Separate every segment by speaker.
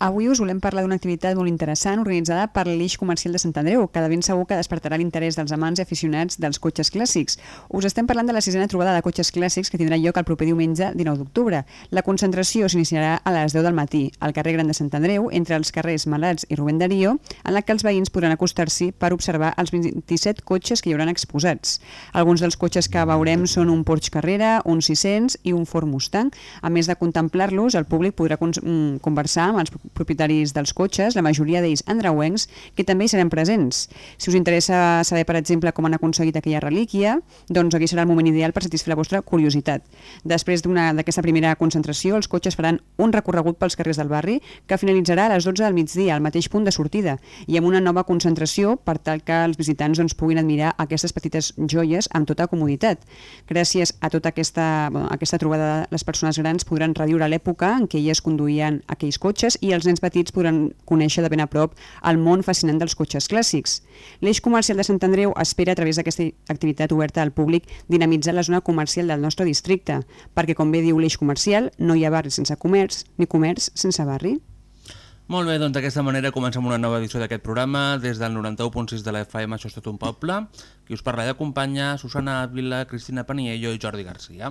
Speaker 1: Avui us volem parlar d'una activitat molt interessant organitzada per l'Eix Comercial de Sant Andreu, que de ben segur que despertarà l'interès dels amants i aficionats dels cotxes clàssics. Us estem parlant de la sisena trobada de cotxes clàssics que tindrà lloc el proper diumenge 19 d'octubre. La concentració s'iniciarà a les 10 del matí al carrer Gran de Sant Andreu, entre els carrers Malats i Rubén Darío, en la que els veïns podran acostar-s'hi per observar els 27 cotxes que hi hauran exposats. Alguns dels cotxes que veurem són un Porsche Carrera, un 600 i un Ford Mustang. A més de contemplar-los, el públic podrà mm, conversar amb els propietaris dels cotxes, la majoria d'ells andreuencs, que també hi seran presents. Si us interessa saber, per exemple, com han aconseguit aquella relíquia, doncs aquí serà el moment ideal per satisfer la vostra curiositat. Després d'aquesta primera concentració, els cotxes faran un recorregut pels carrers del barri que finalitzarà a les 12 del migdia, al mateix punt de sortida, i amb una nova concentració per tal que els visitants doncs, puguin admirar aquestes petites joies amb tota comoditat. Gràcies a tota aquesta, bueno, aquesta trobada, les persones grans podran reviure l'època en què elles conduïen aquells cotxes i els els nens petits podran conèixer de ben a prop el món fascinant dels cotxes clàssics. L'eix comercial de Sant Andreu espera a través d'aquesta activitat oberta al públic dinamitzar la zona comercial del nostre districte, perquè com bé diu l'eix comercial, no hi ha barri sense comerç ni comerç sense barri.
Speaker 2: Molt bé, doncs d'aquesta manera comencem una nova edició d'aquest programa des del 91.6 de la FM, això és tot un poble. Qui us parla i acompanya, Susana Ávila, Cristina Paniello i Jordi Garcia.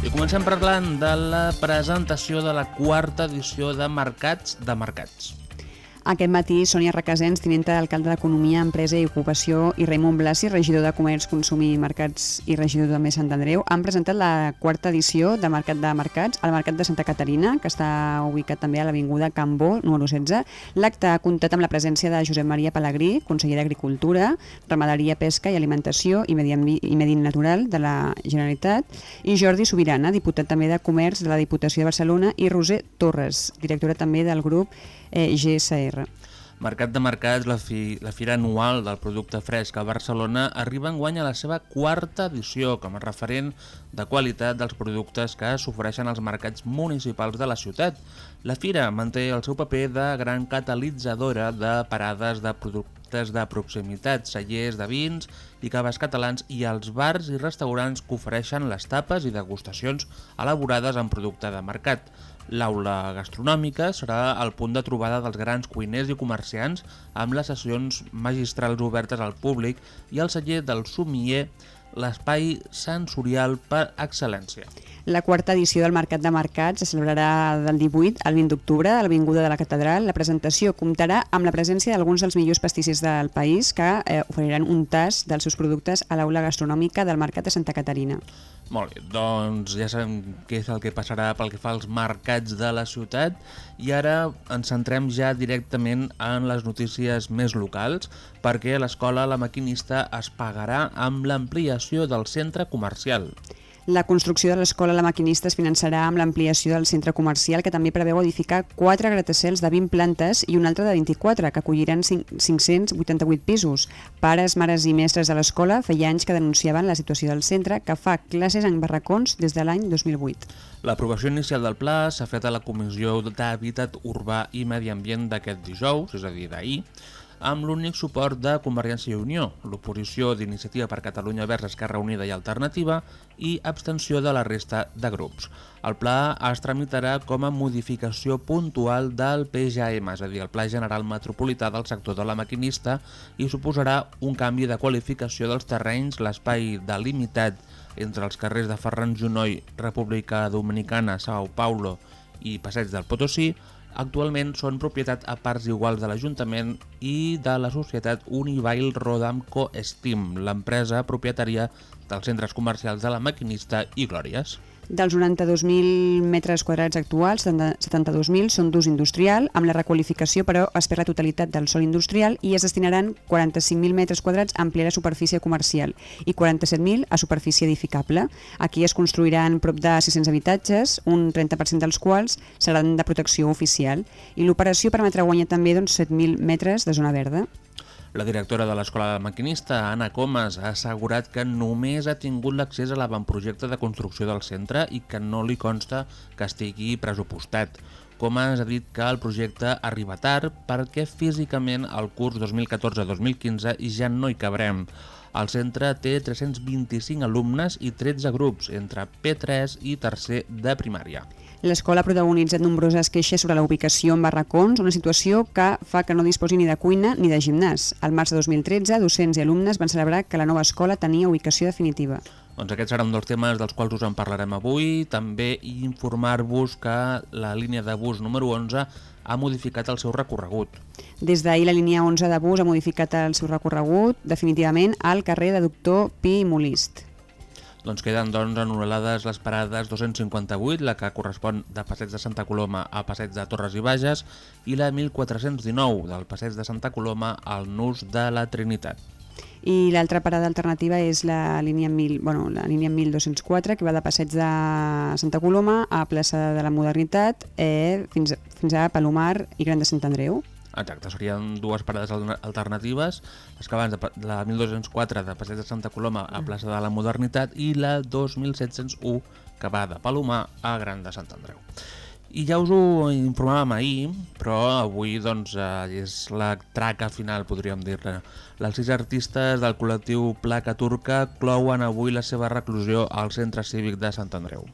Speaker 2: I comencem parlant de la presentació de la quarta edició de Mercats de Mercats.
Speaker 1: Aquest matí, Sònia Requesens, tinenta d'alcalde d'Economia, Empresa i Ocupació, i Raimon Blasi, regidor de Comerç, Consum i Mercats i regidor Més Sant Andreu, han presentat la quarta edició de Mercat de Mercats al Mercat de Santa Caterina, que està ubicat també a l'Avinguda Cambó, número 16. L'acte ha comptat amb la presència de Josep Maria Pellegrí, conseller d'Agricultura, Ramaderia, Pesca i Alimentació i Medi, i Medi Natural de la Generalitat, i Jordi Sobirana, diputat també de Comerç de la Diputació de Barcelona, i Roser Torres, directora també del grup eh, GSR.
Speaker 2: Mercat de Mercats, la, fi, la fira anual del producte fresc a Barcelona, arriba en guany a la seva quarta edició com a referent de qualitat dels productes que s'ofereixen als mercats municipals de la ciutat. La fira manté el seu paper de gran catalitzadora de parades de productes de proximitat, cellers de vins i caves catalans i els bars i restaurants que ofereixen les tapes i degustacions elaborades en producte de mercat. L'aula gastronòmica serà el punt de trobada dels grans cuiners i comerciants amb les sessions magistrals obertes al públic i el celler del somier l'espai sensorial per excel·lència.
Speaker 1: La quarta edició del Mercat de Mercats es celebrarà del 18 al 20 d'octubre a l'Avinguda de la Catedral. La presentació comptarà amb la presència d'alguns dels millors pastissers del país que eh, oferiran un tas dels seus productes a l'aula gastronòmica del Mercat de Santa Caterina.
Speaker 2: Molt bé, doncs ja sabem què és el que passarà pel que fa als mercats de la ciutat i ara ens centrem ja directament en les notícies més locals perquè l'escola La Maquinista es pagarà amb l'ampliació del centre comercial.
Speaker 1: La construcció de l'escola La Maquinista es finançarà amb l'ampliació del centre comercial que també preveu edificar quatre gratacels de 20 plantes i un altre de 24 que acolliran 588 pisos. Pares, mares i mestres de l'escola feia anys que denunciaven la situació del centre que fa classes en barracons des de l'any 2008.
Speaker 2: L'aprovació inicial del pla s'ha fet a la Comissió d'Hàbitat Urbà i Medi Ambient d'aquest dijous, és a dir, d'ahir, amb l'únic suport de Convergència i Unió, l'oposició d'Iniciativa per Catalunya Verds Esquerra Unida i Alternativa i abstenció de la resta de grups. El pla es tramitarà com a modificació puntual del PGM, és a dir, el Pla General Metropolità del sector de la maquinista, i suposarà un canvi de qualificació dels terrenys, l'espai delimitat entre els carrers de Ferran Junoy, República Dominicana, Sao Paulo i Passeig del Potosí, actualment són propietat a parts iguals de l'Ajuntament i de la societat Unibail Rodamco Steam, l'empresa propietària dels centres comercials de la Maquinista i Glòries.
Speaker 1: Dels 92.000 metres quadrats actuals, 72.000 són d'ús industrial, amb la requalificació però es perd la totalitat del sol industrial i es destinaran 45.000 metres quadrats a ampliar la superfície comercial i 47.000 a superfície edificable. Aquí es construiran prop de 600 habitatges, un 30% dels quals seran de protecció oficial i l'operació permetrà guanyar també doncs, 7.000 metres de zona verda.
Speaker 2: La directora de l'Escola de Maquinista, Anna Comas, ha assegurat que només ha tingut l'accés a l'avantprojecte de construcció del centre i que no li consta que estigui pressupostat. Comas ha dit que el projecte arriba tard perquè físicament al curs 2014-2015 ja no hi cabrem. El centre té 325 alumnes i 13 grups, entre P3 i tercer de primària.
Speaker 1: L'escola ha protagonitzat nombroses queixes sobre la ubicació en barracons, una situació que fa que no disposi ni de cuina ni de gimnàs. Al març de 2013, docents i alumnes van celebrar que la nova escola tenia ubicació definitiva.
Speaker 2: Doncs aquests seran dels temes dels quals us en parlarem avui. També informar-vos que la línia de bus número 11 ha modificat el seu recorregut.
Speaker 1: Des d'ahir la línia 11 de bus ha modificat el seu recorregut definitivament al carrer de Doctor Pi i Molist.
Speaker 2: Doncs queden doncs, anul·lades les parades 258, la que correspon de Passeig de Santa Coloma a Passeig de Torres i Bages, i la 1419, del Passeig de Santa Coloma al Nus de la Trinitat.
Speaker 1: I l'altra parada alternativa és la línia, 1000, bueno, la línia 1204, que va de Passeig de Santa Coloma a Plaça de la Modernitat eh, fins, fins a Palomar i Gran de Sant Andreu.
Speaker 2: Exacte, serien dues parades alternatives, les que abans de la 1204 de Passeig de Santa Coloma a Plaça de la Modernitat i la 2701 que va de Palomar a Gran de Sant Andreu. I ja us ho informàvem ahir, però avui doncs, eh, és la traca final, podríem dir-ne. Els sis artistes del col·lectiu Placa Turca clouen avui la seva reclusió al Centre Cívic de Sant Andreu.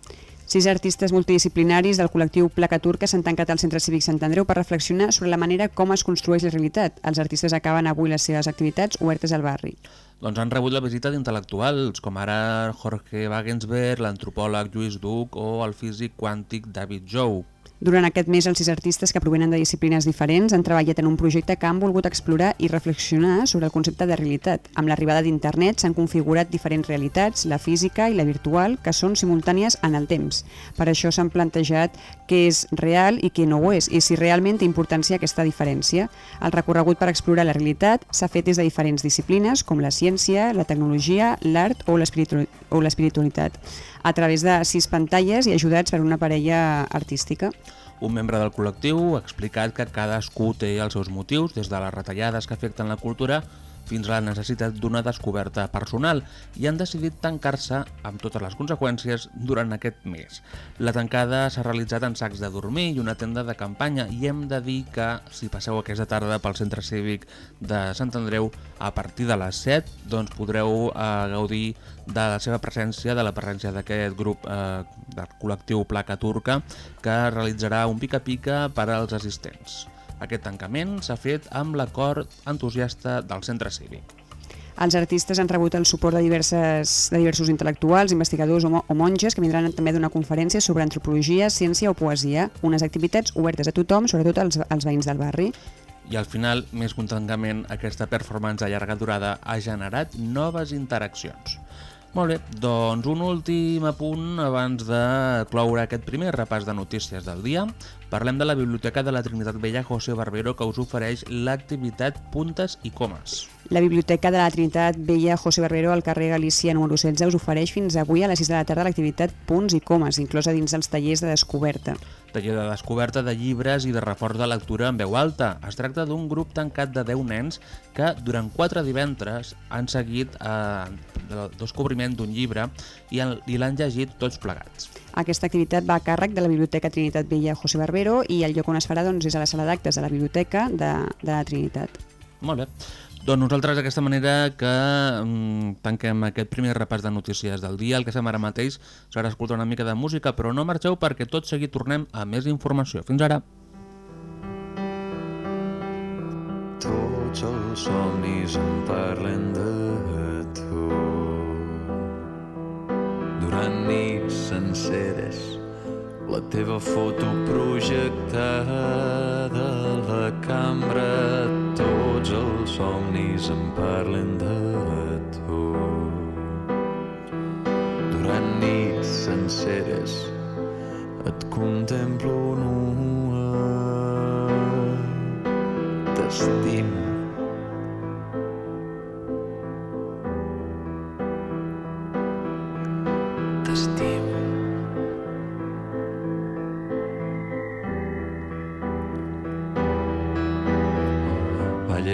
Speaker 1: Sis artistes multidisciplinaris del col·lectiu Placa Turca s'han tancat al Centre Cívic Sant Andreu per reflexionar sobre la manera com es construeix la realitat. Els artistes acaben avui les seves activitats obertes al barri.
Speaker 2: Doncs han rebut la visita d'intel·lectuals, com ara Jorge Wagensberg, l'antropòleg Lluís Duc o el físic quàntic David Jou.
Speaker 1: Durant aquest mes, els sis artistes que provenen de disciplines diferents han treballat en un projecte que han volgut explorar i reflexionar sobre el concepte de realitat. Amb l'arribada d'internet s'han configurat diferents realitats, la física i la virtual, que són simultànies en el temps. Per això s'han plantejat què és real i què no ho és, i si realment té importància aquesta diferència. El recorregut per explorar la realitat s'ha fet des de diferents disciplines, com la ciència, la tecnologia, l'art o l'espiritualitat, a través de sis pantalles i ajudats per una parella artística.
Speaker 2: Un membre del col·lectiu ha explicat que cadascú té els seus motius, des de les retallades que afecten la cultura fins a la necessitat d'una descoberta personal i han decidit tancar-se amb totes les conseqüències durant aquest mes. La tancada s'ha realitzat en sacs de dormir i una tenda de campanya i hem de dir que si passeu aquesta tarda pel centre cívic de Sant Andreu a partir de les 7 doncs podreu eh, gaudir de la seva presència, de la presència d'aquest grup eh, del col·lectiu Placa Turca que realitzarà un pica-pica per als assistents. Aquest tancament s'ha fet amb l'acord entusiasta del centre cívic.
Speaker 1: Els artistes han rebut el suport de, diverses, de diversos intel·lectuals, investigadors o, mo o monges que vindran també d'una conferència sobre antropologia, ciència o poesia, unes activitats obertes a tothom, sobretot als, als veïns del barri.
Speaker 2: I al final, més que un tancament, aquesta performance de llarga durada ha generat noves interaccions. Molt bé, doncs un últim apunt abans de cloure aquest primer repàs de notícies del dia. Parlem de la Biblioteca de la Trinitat Vella José Barbero que us ofereix l'activitat Puntes i Comes.
Speaker 1: La Biblioteca de la Trinitat Vella José Barbero al carrer Galícia número 16 us ofereix fins avui a les 6 de la tarda l'activitat Punts i Comes, inclosa dins dels tallers de descoberta.
Speaker 2: Taller de descoberta de llibres i de reforç de lectura en veu alta. Es tracta d'un grup tancat de 10 nens que durant 4 divendres han seguit eh, el descobriment d'un llibre i, i l'han llegit tots plegats.
Speaker 1: Aquesta activitat va a càrrec de la Biblioteca Trinitat Vella José Barbero i el lloc on es farà doncs, és a la sala d'actes de la Biblioteca de, de la Trinitat.
Speaker 2: Molt bé. Doncs nosaltres d'aquesta manera que mm, tanquem aquest primer repàs de notícies del dia. El que fem ara mateix serà escoltar una mica de música, però no marxeu perquè tot seguit tornem a més informació. Fins ara.
Speaker 3: Tots els somnis em parlen de tu. Durant nits senceres, la teva foto projectada a la cambra. Tots els somnis em parlen de tu. Durant nits senceres, et contemplo nua. T'estimo. T'estimo.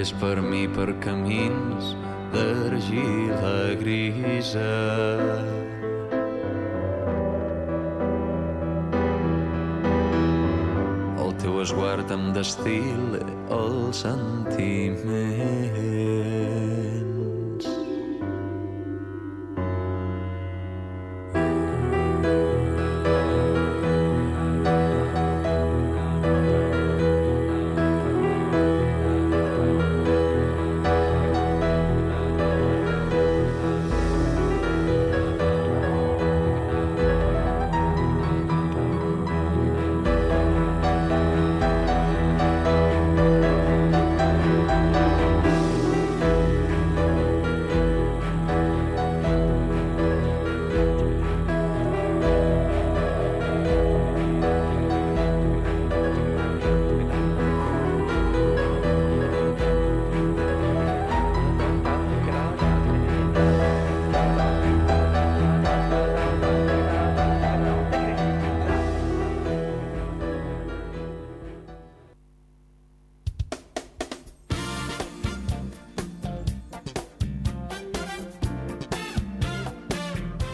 Speaker 3: Balles per mi per camins d'argila grisa. El teu esguard em destil els sentiments.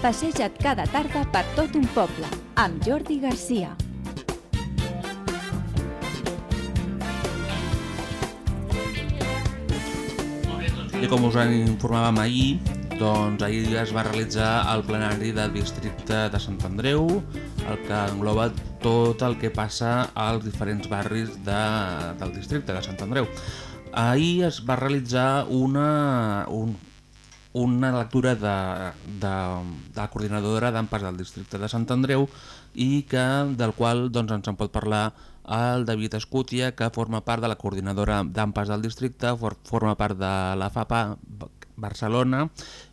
Speaker 4: Passeja't cada tarda per tot un poble, amb Jordi Garcia.
Speaker 2: I com us en informàvem ahir, doncs ahir es va realitzar el plenari del districte de Sant Andreu, el que engloba tot el que passa als diferents barris de, del districte de Sant Andreu. Ahir es va realitzar una, un, una lectura de, de, de la coordinadora d'AMPAs del districte de Sant Andreu i que, del qual doncs, ens en pot parlar el David Escútia, que forma part de la coordinadora d'AMPAs del districte, for, forma part de la FAPA Barcelona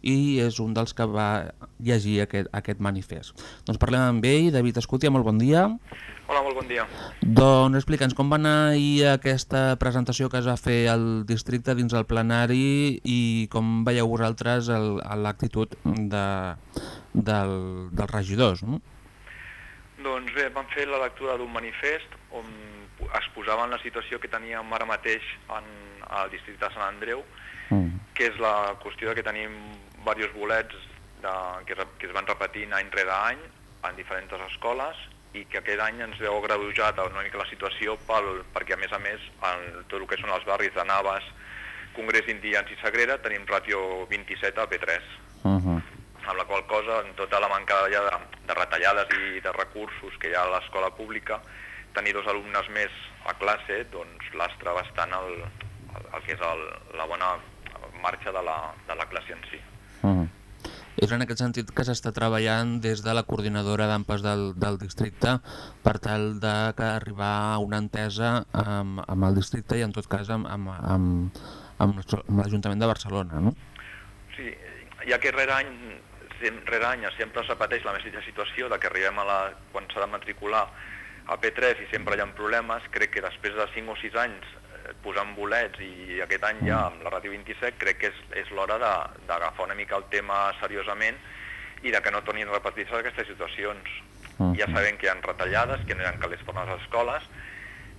Speaker 2: i és un dels que va llegir aquest, aquest manifest. Doncs parlem amb ell, David Escútia, molt bon dia.
Speaker 5: Hola, molt bon dia.
Speaker 2: Doncs explica'ns com va anar ahir aquesta presentació que es va fer al districte dins el plenari i com veieu vosaltres el- l'actitud de, del, dels regidors. No?
Speaker 5: Doncs bé, vam fer la lectura d'un manifest on exposaven la situació que teníem ara mateix en, al districte de Sant Andreu,
Speaker 2: Mm.
Speaker 5: que és la qüestió que tenim diversos bolets de, que, que es van repetint any rere any en diferents escoles i que aquest any ens veu agreujat una mica la situació pel, perquè a més a més en tot el que són els barris de Navas, Congrés d'Indians i Sagrera tenim ràtio 27 a P3
Speaker 2: Uh -huh.
Speaker 5: amb la qual cosa, en tota la manca ja de, de retallades i de recursos que hi ha a l'escola pública, tenir dos alumnes més a classe doncs lastra bastant el, el, el que és el, la bona marxa de la, de la classe en si.
Speaker 2: Uh -huh. És en aquest sentit que s'està treballant des de la coordinadora d'AMPAs del, del districte per tal de que arribar a una entesa amb, amb el districte i en tot cas amb, amb, amb, amb, l'Ajuntament de Barcelona, no?
Speaker 5: Sí, ja que rere any, rere any sempre es repeteix la mateixa situació de que arribem a la, quan s'ha de matricular a P3 i sempre hi ha problemes, crec que després de 5 o 6 anys posant bolets i aquest any ja amb la ràdio 27 crec que és, és l'hora de- d'agafar una mica el tema seriosament i de que no tornin a repetir-se aquestes situacions.
Speaker 2: Mhm.
Speaker 5: Ja sabem que hi ha retallades, que no hi ha calés per les escoles,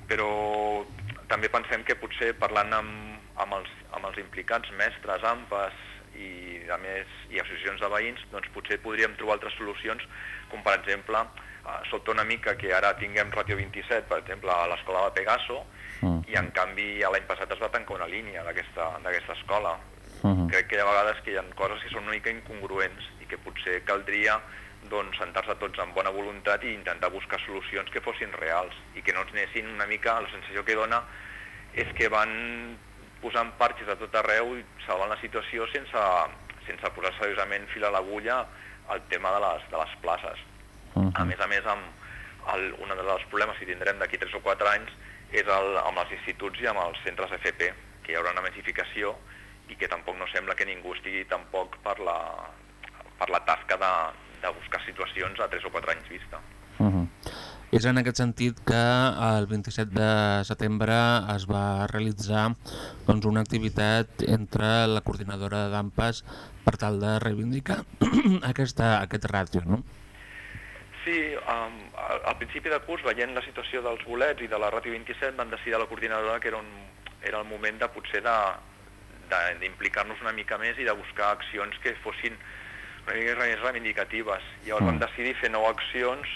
Speaker 5: però també pensem que potser parlant amb, amb, els, amb els implicats, mestres, AMPAs i, a més, i associacions de veïns, doncs potser podríem trobar altres solucions, com per exemple eh, sobta una mica que ara tinguem Ràtio 27, per exemple, a l'escola de Pegaso,
Speaker 2: Mm.
Speaker 5: i en canvi l'any passat es va tancar una línia d'aquesta escola.
Speaker 2: Mhm.
Speaker 5: Crec que hi ha vegades que hi ha coses que són una mica incongruents i que potser caldria doncs, sentar-se tots amb bona voluntat i intentar buscar solucions que fossin reals i que no ens anessin una mica, la sensació que dona és que van posant parxes a tot arreu i salvant la situació sense, sense posar seriosament fil a l'agulla al tema de les, de les places.
Speaker 2: Mhm.
Speaker 5: A més a més, amb el, un dels problemes que tindrem d'aquí 3 o 4 anys és el, amb els instituts i amb els centres FP, que hi haurà una massificació i que tampoc no sembla que ningú estigui tampoc per la, per la tasca de, de buscar situacions a 3 o 4 anys vista.
Speaker 2: Mhm. És en aquest sentit que el 27 de setembre es va realitzar doncs, una activitat entre la coordinadora d'AMPAs per tal de reivindicar aquesta, aquest ràtio, no?
Speaker 5: Sí, um, al, principi de curs, veient la situació dels bolets i de la Ràtio 27, van decidir a la coordinadora que era, un, era el moment de potser d'implicar-nos una mica més i de buscar accions que fossin una mica més reivindicatives. Llavors
Speaker 2: Mm.
Speaker 5: vam decidir fer nou accions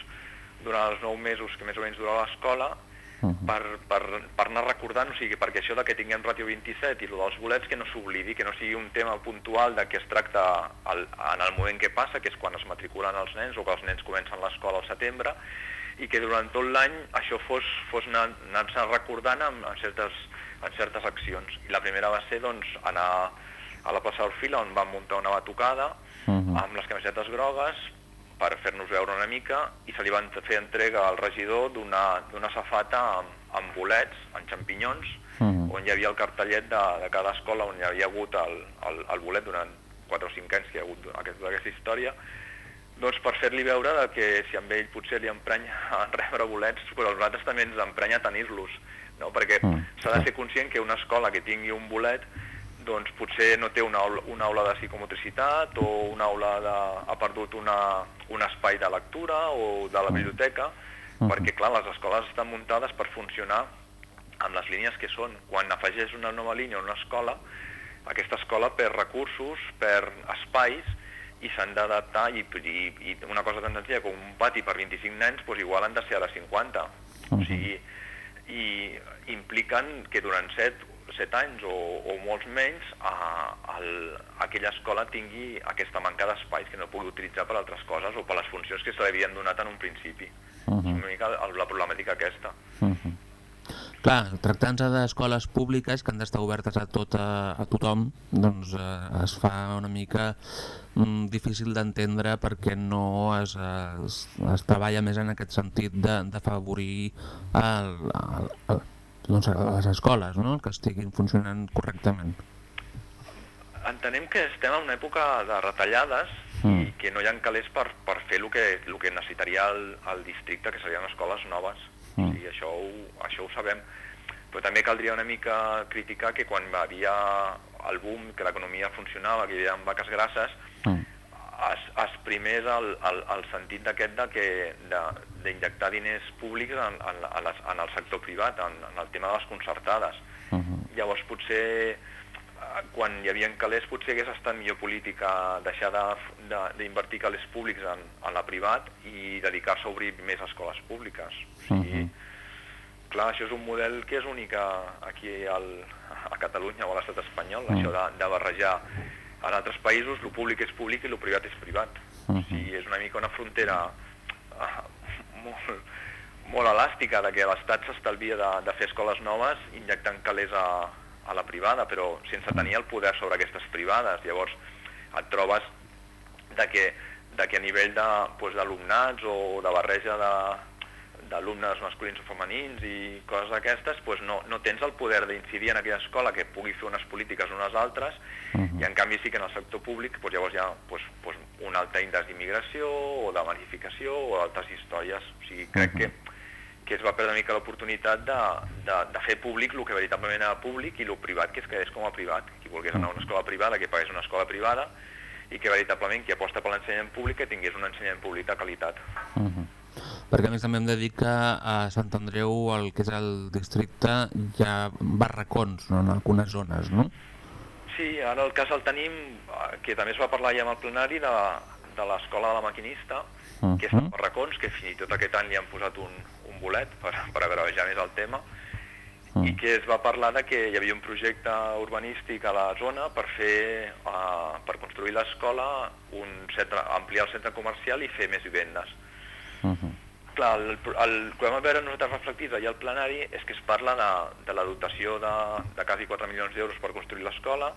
Speaker 5: durant els nou mesos que més o menys durava l'escola
Speaker 2: Mhm.
Speaker 5: per, per, per anar recordant, o sigui, perquè això de que tinguem Ràtio 27 i el dels bolets que no s'oblidi, que no sigui un tema puntual de que es tracta al, en el moment que passa, que és quan es matriculen els nens o que els nens comencen l'escola al setembre, i que durant tot l'any això fos, fos anar- anar-se recordant en, en, certes, en certes accions. I la primera va ser doncs, anar a la plaça d'Orfila, on vam muntar una batucada
Speaker 2: Mhm.
Speaker 5: amb les camisetes grogues per fer-nos veure una mica i se li van fer entrega al regidor d'una safata amb, amb bolets, amb xampinyons,
Speaker 2: Mhm.
Speaker 5: on hi havia el cartellet de, de cada escola on hi havia hagut el, el, el bolet durant 4 o 5 anys que hi ha hagut aquest, aquesta història, doncs per fer-li veure de que si amb ell potser li emprenya a rebre bolets, però a nosaltres també ens emprenya a tenir-los, no? perquè
Speaker 2: Mm,
Speaker 5: s'ha de ser conscient que una escola que tingui un bolet doncs potser no té una aula, una aula de psicomotricitat o una aula de, ha perdut una, un espai de lectura o de la biblioteca,
Speaker 2: Mhm.
Speaker 5: perquè clar, les escoles estan muntades per funcionar amb les línies que són. Quan afegeix una nova línia a una escola, aquesta escola perd recursos, perd espais i s'han d'adaptar i, i, i una cosa tan senzilla com un pati per 25 nens, doncs igual han de ser ara 50. O
Speaker 2: Mhm.
Speaker 5: sigui, i impliquen que durant 7, 7 anys o, o molts menys a, el, aquella escola tingui aquesta manca d'espais que no pugui utilitzar per altres coses o per les funcions que se li havien donat en un principi.
Speaker 2: Mhm.
Speaker 5: És una mica la problemàtica aquesta.
Speaker 2: Mhm. Clar, tractant-se d'escoles públiques que han d'estar obertes a, tot, a, a tothom, doncs eh, es fa una mica mm, difícil d'entendre perquè no es, es, es treballa més en aquest sentit d'afavorir el, el, el, doncs, les escoles, no? que estiguin funcionant correctament.
Speaker 5: Entenem que estem en una època de retallades
Speaker 2: Mm.
Speaker 5: i que no hi ha calés per, per fer el que, el que necessitaria el, el districte, que serien escoles noves.
Speaker 2: Mm.
Speaker 5: O sigui, això, ho, això ho sabem. Però també caldria una mica criticar que quan hi havia el boom, que l'economia funcionava, que hi havia vaques grasses,
Speaker 2: Mm.
Speaker 5: es, es primés el, el, el sentit d'aquest de que de- d'injectar diners públics en, en, en, les, en el sector privat, en, en el tema de les concertades.
Speaker 2: Mhm.
Speaker 5: Llavors potser eh, quan hi havia calés potser hagués estat millor política deixar de- de- d'invertir calés públics en, en la privat i dedicar-se a obrir més escoles públiques. O sigui,
Speaker 2: Mhm.
Speaker 5: clar, això és un model que és únic a- aquí al, a Catalunya o a l'estat espanyol,
Speaker 2: Mm.
Speaker 5: això de, de barrejar en altres països el públic és públic i el privat és privat. O
Speaker 2: Mhm.
Speaker 5: sigui, és una mica una frontera eh, molt, molt elàstica de que l'Estat s'estalvia de, de fer escoles noves injectant calés a, a la privada, però sense tenir el poder sobre aquestes privades. Llavors et trobes de que, de que a nivell doncs, d'alumnats o de barreja de d'alumnes masculins o femenins i coses d'aquestes, doncs no, no tens el poder d'incidir en aquella escola que pugui fer unes polítiques unes altres
Speaker 2: Mhm.
Speaker 5: i en canvi sí que en el sector públic doncs llavors hi ha doncs, doncs un alt índex d'immigració o de manificació o altres històries. O sigui, crec
Speaker 2: Mhm.
Speaker 5: que, que es va perdre una mica l'oportunitat de, de, de fer públic el que veritablement era públic i el privat que es quedés com a privat. Qui volgués anar a una escola privada, que pagués una escola privada i que veritablement qui aposta per l'ensenyament públic que tingués un ensenyament públic de qualitat.
Speaker 2: Mhm. Perquè a més també hem de dir que a Sant Andreu, el que és el districte, hi ha barracons no? en algunes zones, no?
Speaker 5: Sí, ara el cas el tenim, eh, que també es va parlar ja amb el plenari, de, de l'escola de la maquinista, que és a Barracons, que fins i tot aquest any li han posat un, un bolet per, per agravejar més el tema,
Speaker 2: Mm.
Speaker 5: i que es va parlar de que hi havia un projecte urbanístic a la zona per fer, uh, per construir l'escola, un centre, ampliar el centre comercial i fer més vivendes.
Speaker 2: Mhm.
Speaker 5: Clar, el, el que vam veure nosaltres reflectit allà al plenari és que es parla de, de la dotació de, de quasi 4 milions d'euros per construir l'escola,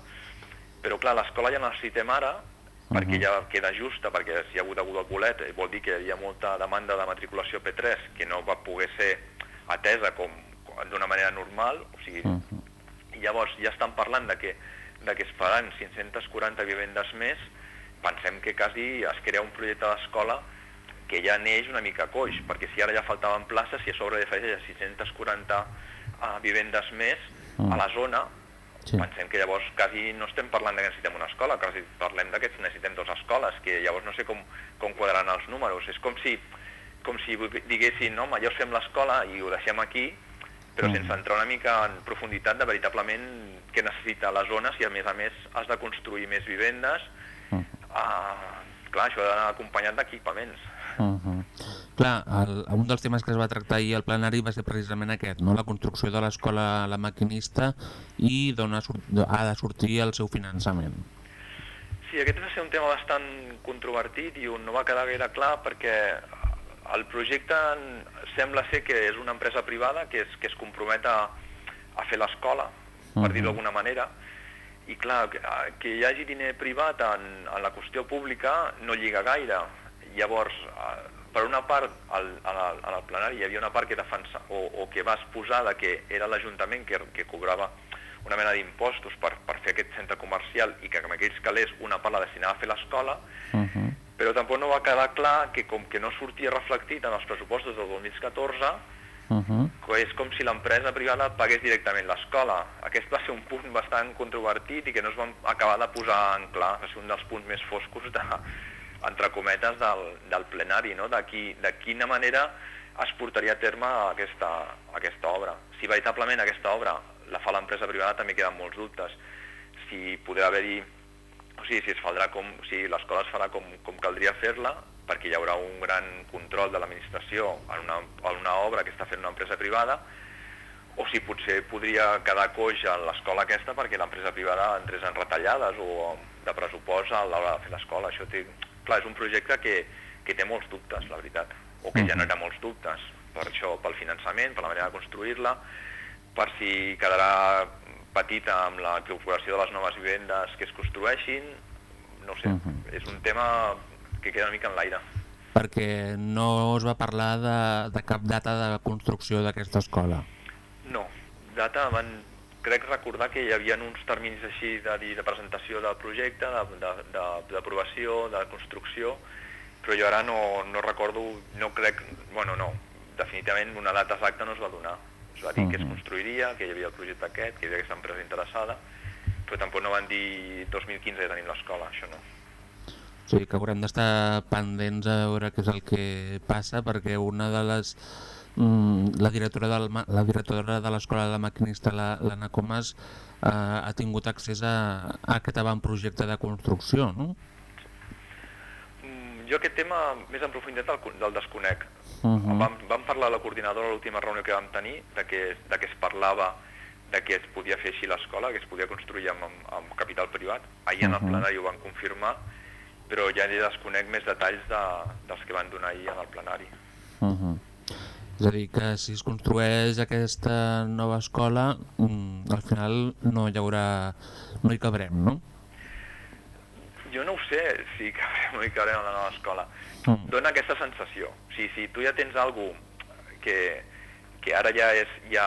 Speaker 5: però clar, l'escola ja necessitem ara, perquè ja queda justa, perquè si hi ha hagut hagut el bolet, eh, vol dir que hi havia molta demanda de matriculació P3 que no va poder ser atesa com, com d'una manera normal, o sigui, i llavors ja estan parlant de que, de que es faran 540 vivendes més, pensem que quasi es crea un projecte d'escola que ja neix una mica coix, perquè si ara ja faltaven places, si a sobre li afegeix 640 uh, vivendes més a la zona,
Speaker 2: Sí.
Speaker 5: pensem que llavors quasi no estem parlant de que necessitem una escola, quasi parlem de que necessitem dues escoles, que llavors no sé com, com quadraran els números. És com si, com si diguessin, no, home, ja us fem l'escola i ho deixem aquí, però
Speaker 2: Mm.
Speaker 5: sense entrar una mica en profunditat de veritablement què necessita la zona si a més a més has de construir més vivendes.
Speaker 2: Mm.
Speaker 5: Ah, clar, això ha d'anar acompanyat d'equipaments.
Speaker 2: Mhm. Clar, el, un dels temes que es va tractar ahir al plenari va ser precisament aquest, no? la construcció de l'escola La Maquinista i d'on ha, ha de sortir el seu finançament.
Speaker 5: Sí, aquest va ser un tema bastant controvertit i on no va quedar gaire clar perquè el projecte sembla ser que és una empresa privada que es, que es compromet a, a fer l'escola, per
Speaker 2: Mhm.
Speaker 5: dir-ho d'alguna manera, i clar, que, que hi hagi diner privat en, en la qüestió pública no lliga gaire. Llavors, eh, per una part, al, al, al plenari hi havia una part que defensa, o, o que va exposar de que era l'Ajuntament que, que cobrava una mena d'impostos per, per fer aquest centre comercial i que amb aquells calés una part la destinava a fer l'escola,
Speaker 2: Mhm.
Speaker 5: però tampoc no va quedar clar que com que no sortia reflectit en els pressupostos del 2014,
Speaker 2: Mhm.
Speaker 5: que és com si l'empresa privada pagués directament l'escola. Aquest va ser un punt bastant controvertit i que no es van acabar de posar en clar, va ser un dels punts més foscos de, entre cometes del, del plenari, no? de, qui, de quina manera es portaria a terme aquesta, aquesta obra. Si veritablement aquesta obra la fa l'empresa privada també queden molts dubtes. Si podrà haver-hi o sigui, si es farà com, si l'escola es farà com, com caldria fer-la, perquè hi haurà un gran control de l'administració en, una, en una obra que està fent una empresa privada, o si potser podria quedar coix a l'escola aquesta perquè l'empresa privada entrés en retallades o de pressupost a l'hora de fer l'escola. Això té... Clar, és un projecte que, que té molts dubtes, la veritat, o que genera molts dubtes, per això, pel finançament, per la manera de construir-la, per si quedarà petita amb la incorporació de les noves vivendes que es construeixin, no sé,
Speaker 2: Mhm.
Speaker 5: és un tema que queda una mica en l'aire.
Speaker 2: Perquè no es va parlar de, de cap data de construcció d'aquesta escola.
Speaker 5: No, data van, crec recordar que hi havia uns terminis així de, dir, de presentació del projecte, d'aprovació, de, de, d'aprovació, de construcció, però jo ara no, no recordo, no crec, bueno, no, definitivament una data exacta no es va donar. Es va dir que es construiria, que hi havia el projecte aquest, que hi havia aquesta empresa interessada, però tampoc no van dir 2015 ja tenim l'escola, això no.
Speaker 2: O sigui que haurem d'estar pendents a veure què és el que passa perquè una de les mm, la directora del, la directora de l'escola de la maquinista la- l'Anna Comas eh, ha tingut accés a, a aquest avantprojecte de construcció, no?
Speaker 5: Mm, jo aquest tema més en profunditat el, del desconec.
Speaker 2: Mhm.
Speaker 5: Vam, vam parlar a la coordinadora a l'última reunió que vam tenir de que, de que es parlava de que es podia fer així l'escola, que es podia construir amb, amb, amb capital privat. Ahir en el
Speaker 2: Mhm.
Speaker 5: plenari ho van confirmar, però ja li desconec més detalls de, dels que van donar ahir en el plenari.
Speaker 2: Uh -huh. És a dir, que si es construeix aquesta nova escola, mm, al final no hi haurà... no hi cabrem, no?
Speaker 5: Jo no ho sé si cabrem o no hi cabrem a la nova escola.
Speaker 2: Mm.
Speaker 5: Dona aquesta sensació. O sigui, si tu ja tens algú que, que ara ja, és, ja,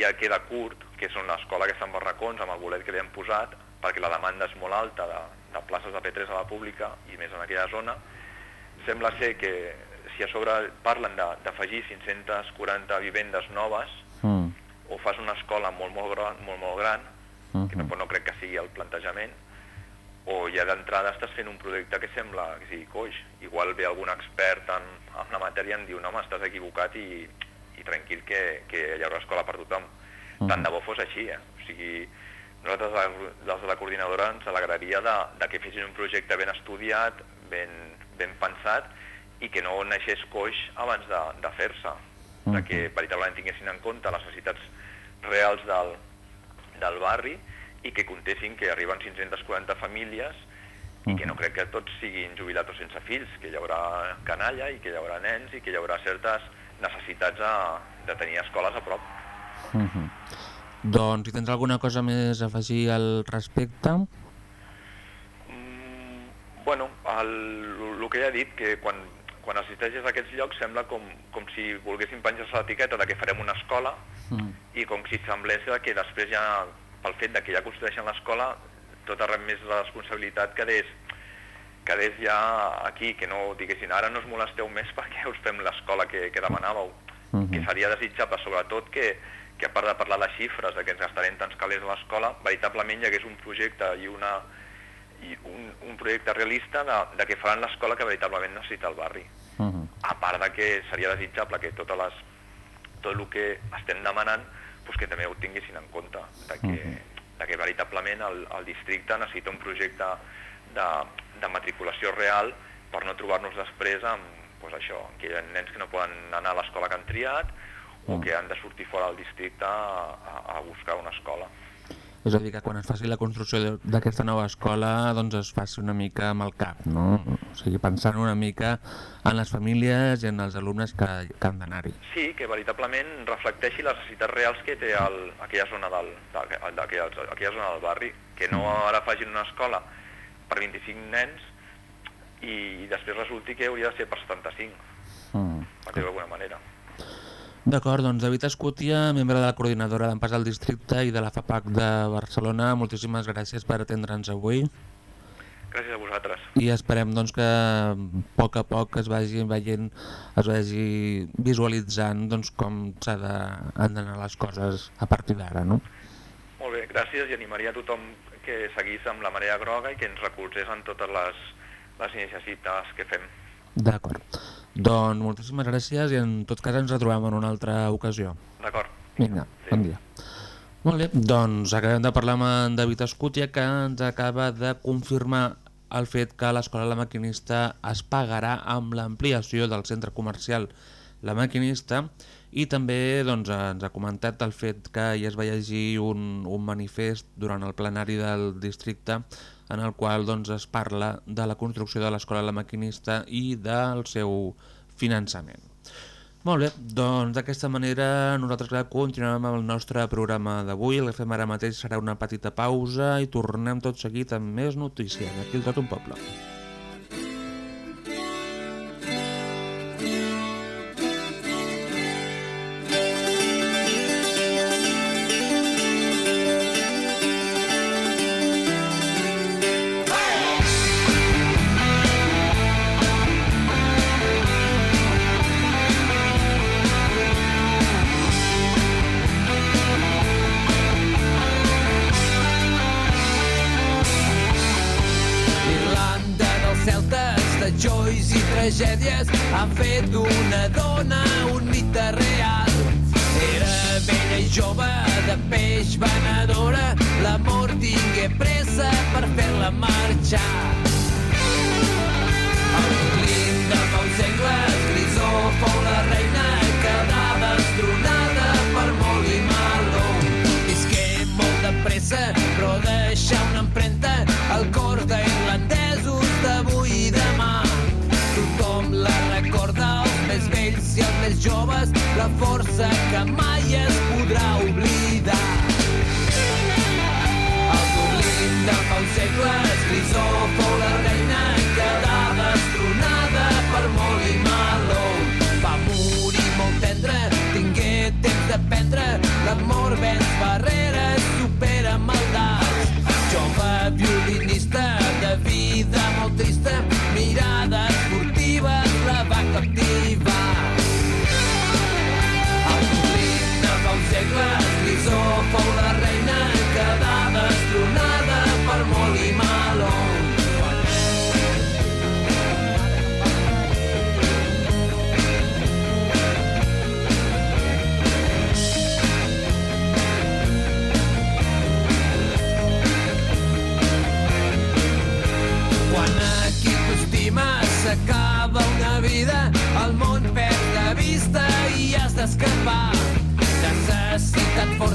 Speaker 5: ja queda curt, que són l'escola que està en barracons, amb el bolet que li hem posat, perquè la demanda és molt alta de, de places de P3 a la pública, i més en aquella zona, sembla ser que si a sobre parlen de- d'afegir 540 vivendes noves,
Speaker 2: Mm.
Speaker 5: o fas una escola molt, molt gran, molt, molt gran que
Speaker 2: Mhm.
Speaker 5: tampoc no crec que sigui el plantejament, o ja d'entrada estàs fent un projecte que sembla que sigui coix. Igual ve algun expert en, en la matèria i em diu, no, home, estàs equivocat i, i tranquil que, que hi haurà escola per tothom. Tant de bo fos així, eh? O sigui, nosaltres des de la coordinadora ens alegraria de, de que fessin un projecte ben estudiat, ben, ben pensat i que no naixés coix abans de, de fer-se,
Speaker 2: Mhm.
Speaker 5: de que veritablement tinguessin en compte les necessitats reals del, del barri i que comptessin que arriben 540 famílies i que no crec que tots siguin jubilats o sense fills, que hi haurà canalla i que hi haurà nens i que hi haurà certes necessitats a, de tenir escoles a prop.
Speaker 2: Uh -huh. Doncs, si tens alguna cosa més a afegir al respecte...
Speaker 5: Mm, bueno, el, el que ja he dit, que quan, quan assisteixes a aquests llocs sembla com, com si volguessin penjar-se l'etiqueta de que farem una escola
Speaker 2: Mm.
Speaker 5: i com si semblés que després ja, pel fet de que ja construeixen l'escola, tota res més la responsabilitat quedés, quedés ja aquí, que no diguessin ara no us molesteu més perquè us fem l'escola que, que demanàveu,
Speaker 2: Mhm.
Speaker 5: que seria desitjable sobretot que, que a part de parlar de xifres, de que ens gastarem tants calés a l'escola, veritablement hi hagués un projecte i una i un, un projecte realista de, de que faran l'escola que veritablement necessita el barri.
Speaker 2: Uh -huh.
Speaker 5: A part de que seria desitjable que totes les, tot el que estem demanant doncs que també ho tinguessin en compte, de que,
Speaker 2: Mhm.
Speaker 5: de que veritablement el, el districte necessita un projecte de, de matriculació real per no trobar-nos després amb doncs això, que hi ha nens que no poden anar a l'escola que han triat o
Speaker 2: Mm.
Speaker 5: que han de sortir fora del districte a, a, a buscar una escola.
Speaker 2: És a dir, que quan es faci la construcció de- d'aquesta nova escola doncs es faci una mica amb el cap, no? O sigui, pensant una mica en les famílies i en els alumnes que, que han d'anar-hi.
Speaker 5: Sí, que veritablement reflecteixi les necessitats reals que té el, aquella, zona del, de, d'aquella, aquella zona del barri, que no ara facin una escola per 25 nens i després resulti que hauria de ser per 75,
Speaker 2: Mm.
Speaker 5: per dir-ho d'alguna manera.
Speaker 2: D'acord, doncs David Escutia, membre de la coordinadora d'Empàs del Districte i de la FAPAC de Barcelona, moltíssimes gràcies per atendre'ns avui
Speaker 5: Gràcies a vosaltres.
Speaker 2: i esperem doncs, que a poc a poc es vagi veient, es vagi visualitzant doncs, com s'ha d'anar les coses a partir d'ara, no?
Speaker 5: Molt bé, gràcies i animaria a tothom que seguís amb la marea groga i que ens recolzés en totes les, les necessitats que fem.
Speaker 2: D'acord. Doncs moltíssimes gràcies i en tot cas ens retrobem en una altra ocasió.
Speaker 5: D'acord?
Speaker 2: Vinga, bon dia. Molt bé, doncs acabem de parlar amb en David Escutia que ens acaba de confirmar el fet que l'escola La Maquinista es pagarà amb l'ampliació del centre comercial La Maquinista i també doncs, ens ha comentat el fet que ja es va llegir un, un manifest durant el plenari del districte en el qual doncs, es parla de la construcció de l'escola La Maquinista i del seu finançament. Molt bé, doncs d'aquesta manera nosaltres clar, continuem amb el nostre programa d'avui. El que fem ara mateix serà una petita pausa i tornem tot seguit amb més notícies aquí al Tot un Poble.
Speaker 6: Jove, de peix venedora, l'amor tingué pressa per fer-la marxar. Al Dublín de fa uns segles, Grisó fou la reina, quedà destronada per molt i Malou. Visqué molt de pressa, però deixà una empremta al cor d'irlandesos d'avui i demà. Tothom la recorda, els més vells i els més joves, la força que mai es and for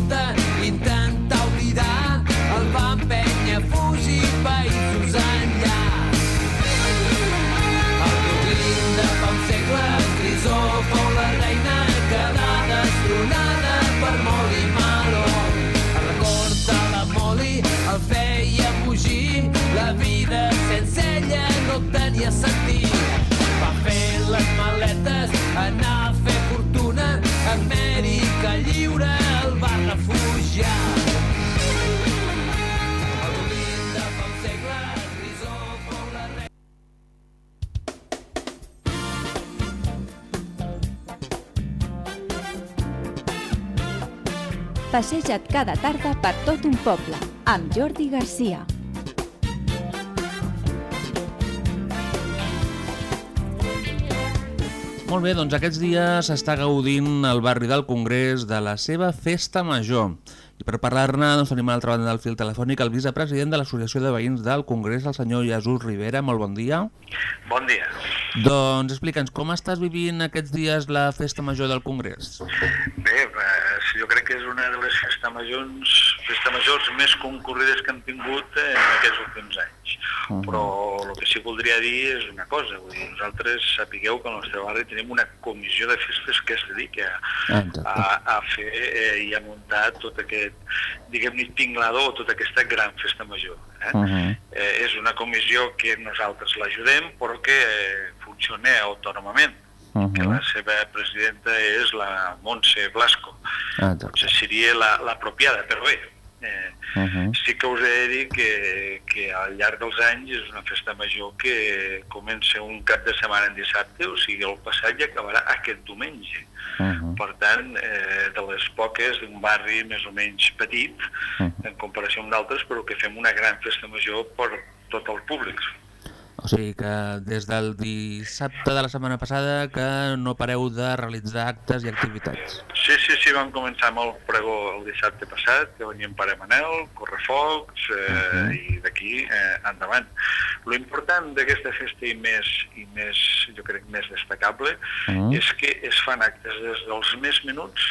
Speaker 4: Passeja't cada tarda per tot un poble, amb Jordi Garcia.
Speaker 2: Molt bé, doncs aquests dies està gaudint el barri del Congrés de la seva festa major. I per parlar-ne doncs, tenim a l'altra banda del fil telefònic el vicepresident de l'Associació de Veïns del Congrés, el senyor Jesús Rivera. Molt bon dia.
Speaker 7: Bon dia.
Speaker 2: Doncs explica'ns, com estàs vivint aquests dies la festa major del Congrés?
Speaker 7: Bé, eh, jo crec que és una de les festa majors, festa majors més concurrides que han tingut en aquests últims anys.
Speaker 2: Mhm.
Speaker 7: Però el que sí que voldria dir és una cosa, vull dir, nosaltres sapigueu que al nostre barri tenim una comissió de festes que es dedica
Speaker 2: Ah, exacte.
Speaker 7: a, a fer eh, i a muntar tot aquest, diguem-ne, tinglador, tota aquesta gran festa major. Eh?
Speaker 2: Mhm.
Speaker 7: eh, és una comissió que nosaltres l'ajudem però que eh, funciona autònomament
Speaker 2: Mhm.
Speaker 7: que la seva presidenta és la Montse Blasco.
Speaker 2: Ah, exacte.
Speaker 7: Potser seria la- l'apropiada, però bé, eh,
Speaker 2: Mhm.
Speaker 7: sí que us he de dir que, que al llarg dels anys és una festa major que comença un cap de setmana en dissabte, o sigui, el passat i acabarà aquest diumenge.
Speaker 2: Mhm.
Speaker 7: Per tant, eh, de les poques d'un barri més o menys petit,
Speaker 2: Mhm.
Speaker 7: en comparació amb d'altres, però que fem una gran festa major per tot el públic.
Speaker 2: O sigui que des del dissabte de la setmana passada que no pareu de realitzar actes i activitats.
Speaker 7: Sí, sí, sí, vam començar amb el pregó el dissabte passat, que venien Pare Manel, Correfocs, eh,
Speaker 2: Mhm.
Speaker 7: i d'aquí eh, endavant. Lo important d'aquesta festa i més, i més, jo crec, més destacable,
Speaker 2: Mhm.
Speaker 7: és que es fan actes des dels més menuts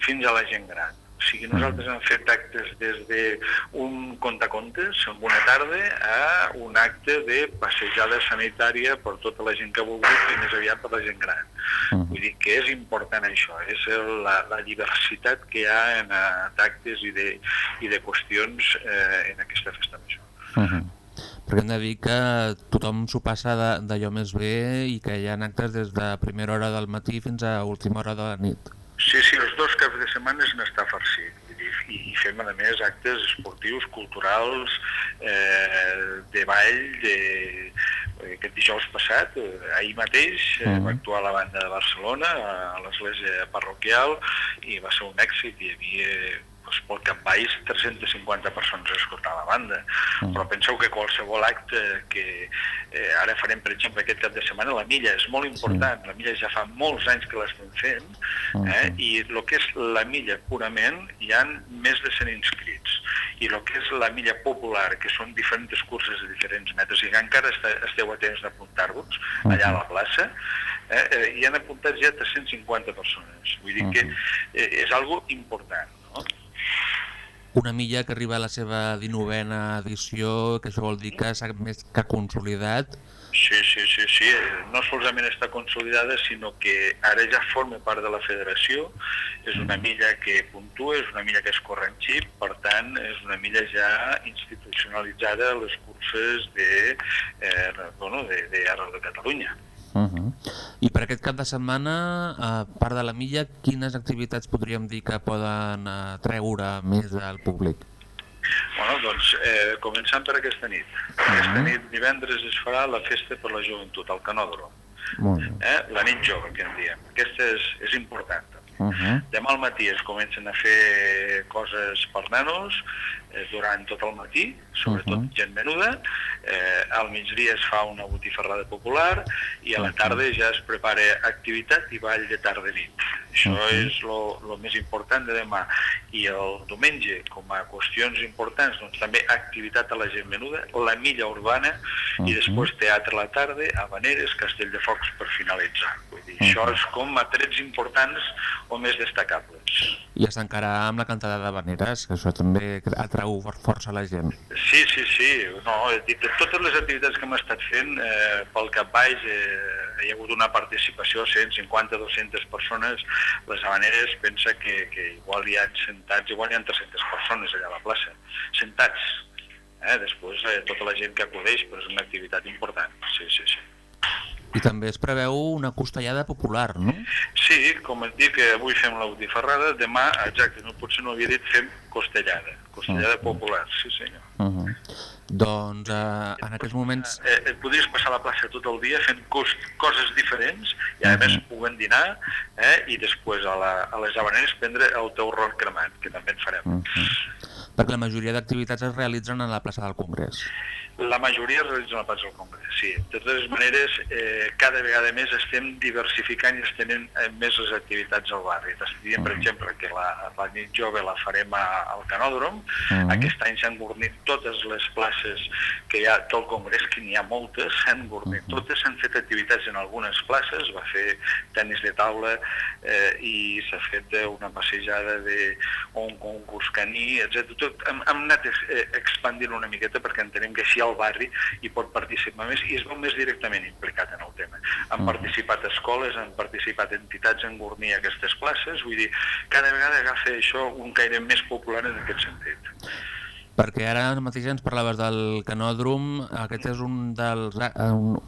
Speaker 7: fins a la gent gran. O sigui, nosaltres hem fet actes des de un contacontes en una tarda a un acte de passejada sanitària per tota la gent que ha volgut i més aviat per la gent gran. Vull dir que és important això, és el, la, la diversitat que hi ha en eh, d'actes i, de, i de qüestions eh, en aquesta festa major.
Speaker 2: Mhm. Perquè hem de dir que tothom s'ho passa de- d'allò més bé i que hi ha actes des de primera hora del matí fins a última hora de la nit.
Speaker 7: Sí, sí, els dos caps de setmana n'està farcit. I, I fem, a més, actes esportius, culturals, eh, de ball, de... Aquest dijous passat, eh, ahir mateix, eh,
Speaker 2: Mhm.
Speaker 7: va actuar la banda de Barcelona a l'església parroquial i va ser un èxit. Hi havia doncs, pel Cap Baix 350 persones escoltar la banda.
Speaker 2: Mhm.
Speaker 7: Però penseu que qualsevol acte que eh, ara farem, per exemple, aquest cap de setmana, la milla és molt important. La milla ja fa molts anys que l'estem fent eh?
Speaker 2: Mhm.
Speaker 7: i el que és la milla purament hi han més de 100 inscrits i el que és la milla popular que són diferents curses de diferents metres i que encara esteu a temps d'apuntar-vos allà a la plaça eh? Eh, hi han apuntats ja 350 persones vull dir que eh, és algo important?
Speaker 2: Una milla que arriba a la seva 19a edició, que això vol dir que s'ha més que consolidat.
Speaker 7: Sí, sí, sí, sí. No solament està consolidada, sinó que ara ja forma part de la federació. És una milla que puntua, és una milla que es corre en xip, per tant, és una milla ja institucionalitzada a les curses de, eh, bueno, de, de de Catalunya.
Speaker 2: Uh -huh. I per aquest cap de setmana, a part de la milla, quines activitats podríem dir que poden atreure més al públic?
Speaker 7: Bueno, doncs, eh, començant per aquesta nit. Aquesta nit, divendres, es farà la festa per la joventut, al Canòdrom.
Speaker 2: Molt bé.
Speaker 7: Eh? La nit jove, que en diem. Aquesta és, és important.
Speaker 2: Uh -huh.
Speaker 7: Demà al matí es comencen a fer coses per nanos eh, durant tot el matí, sobretot uh
Speaker 2: Mhm.
Speaker 7: -huh. gent menuda. Eh, al migdia es fa una botifarrada popular i a la tarda ja es prepara activitat i ball de tarda-nit. Això
Speaker 2: Mhm.
Speaker 7: és lo més important de demà. I el diumenge, com a qüestions importants, doncs també activitat a la gent menuda, la milla urbana i
Speaker 2: Mhm.
Speaker 7: després teatre a la tarda, Habaneres, Castell de Focs per finalitzar. Vull dir, això
Speaker 2: Mhm.
Speaker 7: és com a trets importants o més destacables.
Speaker 2: I es tancarà amb la cantada de veneres, que això també atrau for- força la gent.
Speaker 7: Sí, sí, sí. No, dit, de totes les activitats que hem estat fent eh, pel Cap Baix eh, hi ha hagut una participació, 150-200 persones. Les habaneres pensa que, que igual hi ha sentats, igual hi ha 300 persones allà a la plaça, sentats. Eh? Després eh, tota la gent que acudeix, però és una activitat important. Sí, sí, sí.
Speaker 2: I també es preveu una costellada popular, no?
Speaker 7: Sí, com et dic, eh, avui fem la botifarrada, demà, exacte, no, potser no havia dit, fem costellada, costellada popular, sí senyor.
Speaker 2: Uh -huh. Doncs eh, en aquests moments...
Speaker 7: Eh, et podries passar a la plaça tot el dia fent cos, coses diferents i a més puguem dinar eh, i després a, la, a les havaneres prendre el teu ron cremat, que també en farem.
Speaker 2: Uh -huh. Perquè la majoria d'activitats es realitzen a la plaça del Congrés.
Speaker 7: La majoria es realitzen a la plaça del Congrés, sí. De totes maneres, eh, cada vegada més estem diversificant i estenent més les activitats al barri. T'estic dient, per exemple, que la, la nit jove la farem a, al Canòdrom.
Speaker 2: Mhm.
Speaker 7: Aquest any s'han gornit totes les places que hi ha del Congrés, que n'hi ha moltes, s'han gornit totes, s'han fet activitats en algunes places, va fer tennis de taula eh, i s'ha fet una passejada de o un concurs caní, etc. Tot, hem, hem anat eh, expandint una miqueta perquè entenem que així el barri hi pot participar més i es veu més directament implicat en el tema. Han participat escoles, han participat entitats en gornir aquestes places, vull dir, cada vegada agafa això un caire més popular en aquest sentit.
Speaker 2: Perquè ara mateix ens parlaves del canòdrom, aquest és un dels, eh, un,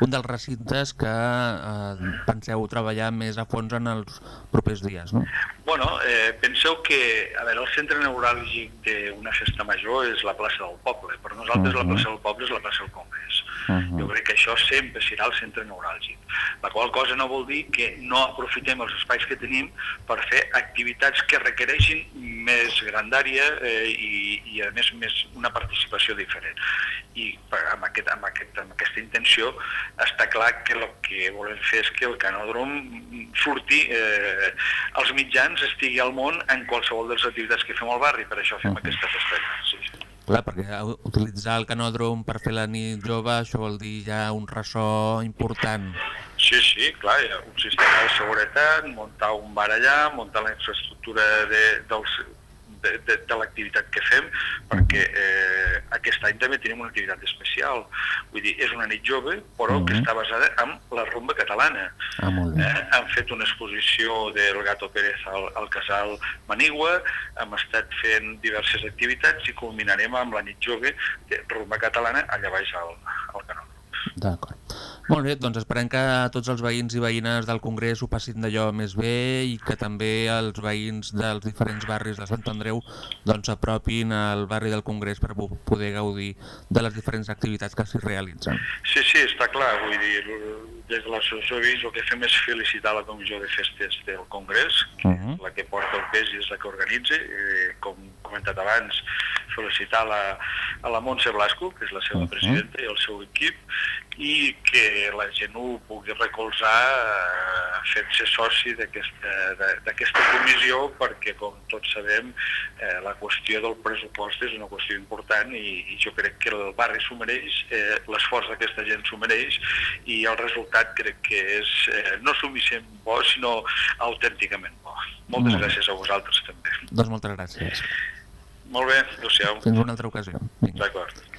Speaker 2: un dels recintes que eh, penseu treballar més a fons en els propers dies, no?
Speaker 7: Bueno, eh, penseu que a veure, el centre neuràlgic d'una festa major és la plaça del poble. Per nosaltres la
Speaker 2: Mhm.
Speaker 7: plaça del poble és la plaça del Congrés.
Speaker 2: Mhm.
Speaker 7: Jo crec que això sempre serà el centre neuràlgic. La qual cosa no vol dir que no aprofitem els espais que tenim per fer activitats que requereixin més grandària eh, i, i a més més una participació diferent. I per, amb, aquest, amb, aquest, amb aquesta intenció està clar que el que volem fer és que el canòdrom surti eh, als mitjans, estigui al món en qualsevol de les activitats que fem al barri, per això fem aquesta festa. Sí, sí.
Speaker 2: Clar, perquè u- utilitzar el canòdrom per fer la nit jove, això vol dir ja un ressò important.
Speaker 7: Sí, sí, clar, hi ha un sistema de seguretat, muntar un bar allà, muntar la infraestructura de, dels, de, de, de l'activitat que fem, perquè eh, aquest any també tenim una activitat especial. Vull dir, és una nit jove, però que està basada en la rumba catalana.
Speaker 2: Ah, molt bé.
Speaker 7: Eh? Han fet una exposició del Gato Pérez al, al casal Manigua, hem estat fent diverses activitats i culminarem amb la nit jove de rumba catalana allà baix al, al canó.
Speaker 2: D'acord. Molt bé, doncs esperem que tots els veïns i veïnes del Congrés ho passin d'allò més bé i que també els veïns dels diferents barris de Sant Andreu doncs s'apropin al barri del Congrés per po- poder gaudir de les diferents activitats que s'hi realitzen.
Speaker 7: Sí, sí, està clar. Vull dir, des de l'associació de veïns el que fem és felicitar la comissió de festes del Congrés, que
Speaker 2: Uh -huh.
Speaker 7: és la que porta el pes i és la que organitza. Eh, com comentat abans, felicitar la, a la Montse Blasco, que és la seva
Speaker 2: Mhm.
Speaker 7: presidenta, i el seu equip, i que la gent ho pugui recolzar eh, fent-se soci d'aquesta comissió perquè, com tots sabem, eh, la qüestió del pressupost és una qüestió important i, i jo crec que el barri s'ho mereix, eh, l'esforç d'aquesta gent s'ho mereix i el resultat crec que és eh, no sumissent bo, sinó autènticament bo. Moltes
Speaker 2: Molt bé.
Speaker 7: gràcies a vosaltres també.
Speaker 2: Doncs moltes gràcies.
Speaker 7: Molt bé, adéu-siau.
Speaker 2: Fins una altra ocasió.
Speaker 7: D'acord.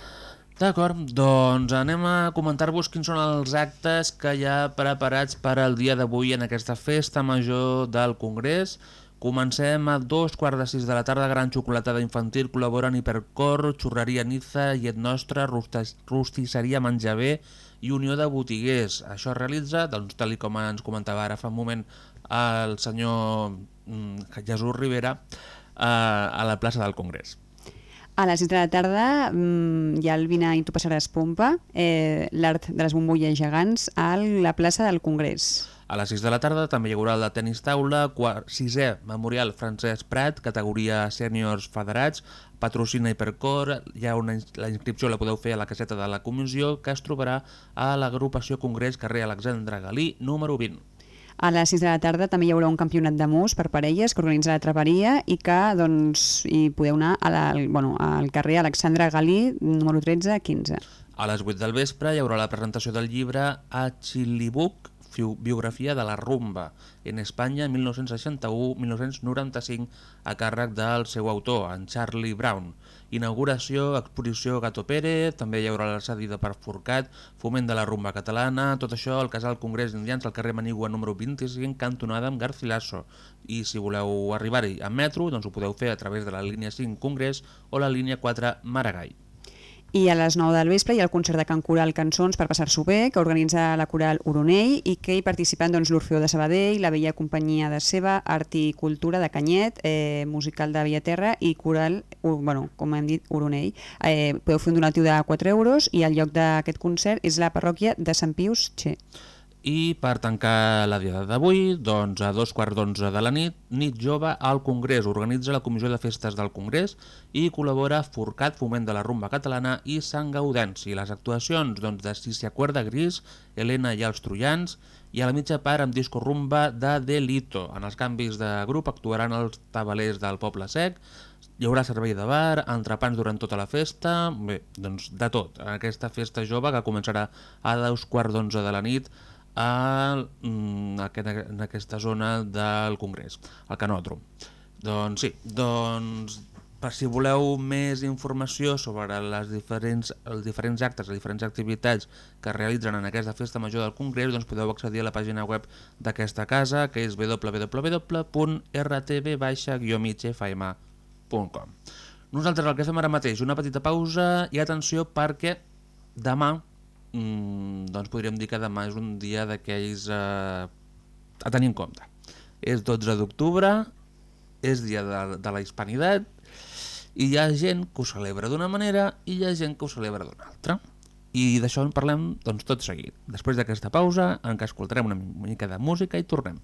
Speaker 2: D'acord, doncs anem a comentar-vos quins són els actes que hi ha preparats per al dia d'avui en aquesta festa major del Congrés. Comencem a dos quarts de sis de la tarda, Gran Xocolatada Infantil, col·laboren Hipercor, Xurreria Niza, Llet Nostra, Rostisseria Menjaver i Unió de Botiguers. Això es realitza, doncs, tal com ens comentava ara fa un moment el senyor mm, Jesús Rivera, eh, a la plaça del Congrés.
Speaker 1: A les 6 de la tarda mm, hi ha el Vina i tu passaràs pompa, eh, l'art de les bombolles gegants a la plaça del Congrés.
Speaker 2: A les 6 de la tarda també hi haurà el de tenis taula, quart, sisè Memorial Francesc Prat, categoria sèniors federats, patrocina Hipercor, hi ha una, la inscripció la podeu fer a la caseta de la comissió que es trobarà a l'agrupació Congrés carrer Alexandre Galí, número 20.
Speaker 1: A les 6 de la tarda també hi haurà un campionat de mus per parelles que organitza la Traveria i que doncs, hi podeu anar a la, bueno, al carrer Alexandre Galí, número 13, 15.
Speaker 2: A les 8 del vespre hi haurà la presentació del llibre A Chilibuc, biografia de la rumba en Espanya 1961-1995 a càrrec del seu autor, en Charlie Brown. Inauguració, exposició Gato Pérez, també hi haurà la cedida per Forcat, foment de la rumba catalana, tot això al Casal Congrés d'Indians al carrer Manigua número 25, cantonada amb Garcilaso. I si voleu arribar-hi amb metro, doncs ho podeu fer a través de la línia 5 Congrés o la línia 4 Maragall.
Speaker 1: I a les 9 del vespre hi ha el concert de Can Coral Cançons per passar-s'ho bé, que organitza la coral Oronell i que hi participen doncs, l'Orfeó de Sabadell, la Vella Companyia de Seva, Art i Cultura de Canyet, eh, Musical de Villaterra i Coral, uh, bueno, com hem dit, Oronell. Eh, podeu fer un donatiu de 4 euros i el lloc d'aquest concert és la parròquia de Sant Pius Che.
Speaker 2: I per tancar la diada d'avui, doncs a dos quarts d'onze de la nit, Nit Jove al Congrés. Organitza la Comissió de Festes del Congrés i col·labora Forcat, Foment de la Rumba Catalana i Sant Gaudenci. Les actuacions doncs, de Cícia Cuerda Gris, Helena i els Troians i a la mitja part amb disco rumba de Delito. En els canvis de grup actuaran els tabalers del Poble Sec, hi haurà servei de bar, entrepans durant tota la festa, bé, doncs de tot. Aquesta festa jove que començarà a dos quarts d'onze de la nit a, mm, aquest- en aquesta zona del Congrés, al Canòdrom. Doncs sí, doncs per si voleu més informació sobre les diferents, els diferents actes, les diferents activitats que es realitzen en aquesta festa major del Congrés, doncs podeu accedir a la pàgina web d'aquesta casa, que és www.rtv-migfm.com Nosaltres el que fem ara mateix, una petita pausa i atenció perquè demà mm, doncs podríem dir que demà és un dia d'aquells eh, a tenir en compte. És 12 d'octubre, és dia de, de la hispanitat, i hi ha gent que ho celebra d'una manera i hi ha gent que ho celebra d'una altra. I d'això en parlem doncs, tot seguit. Després d'aquesta pausa, en què escoltarem una mica de música i tornem.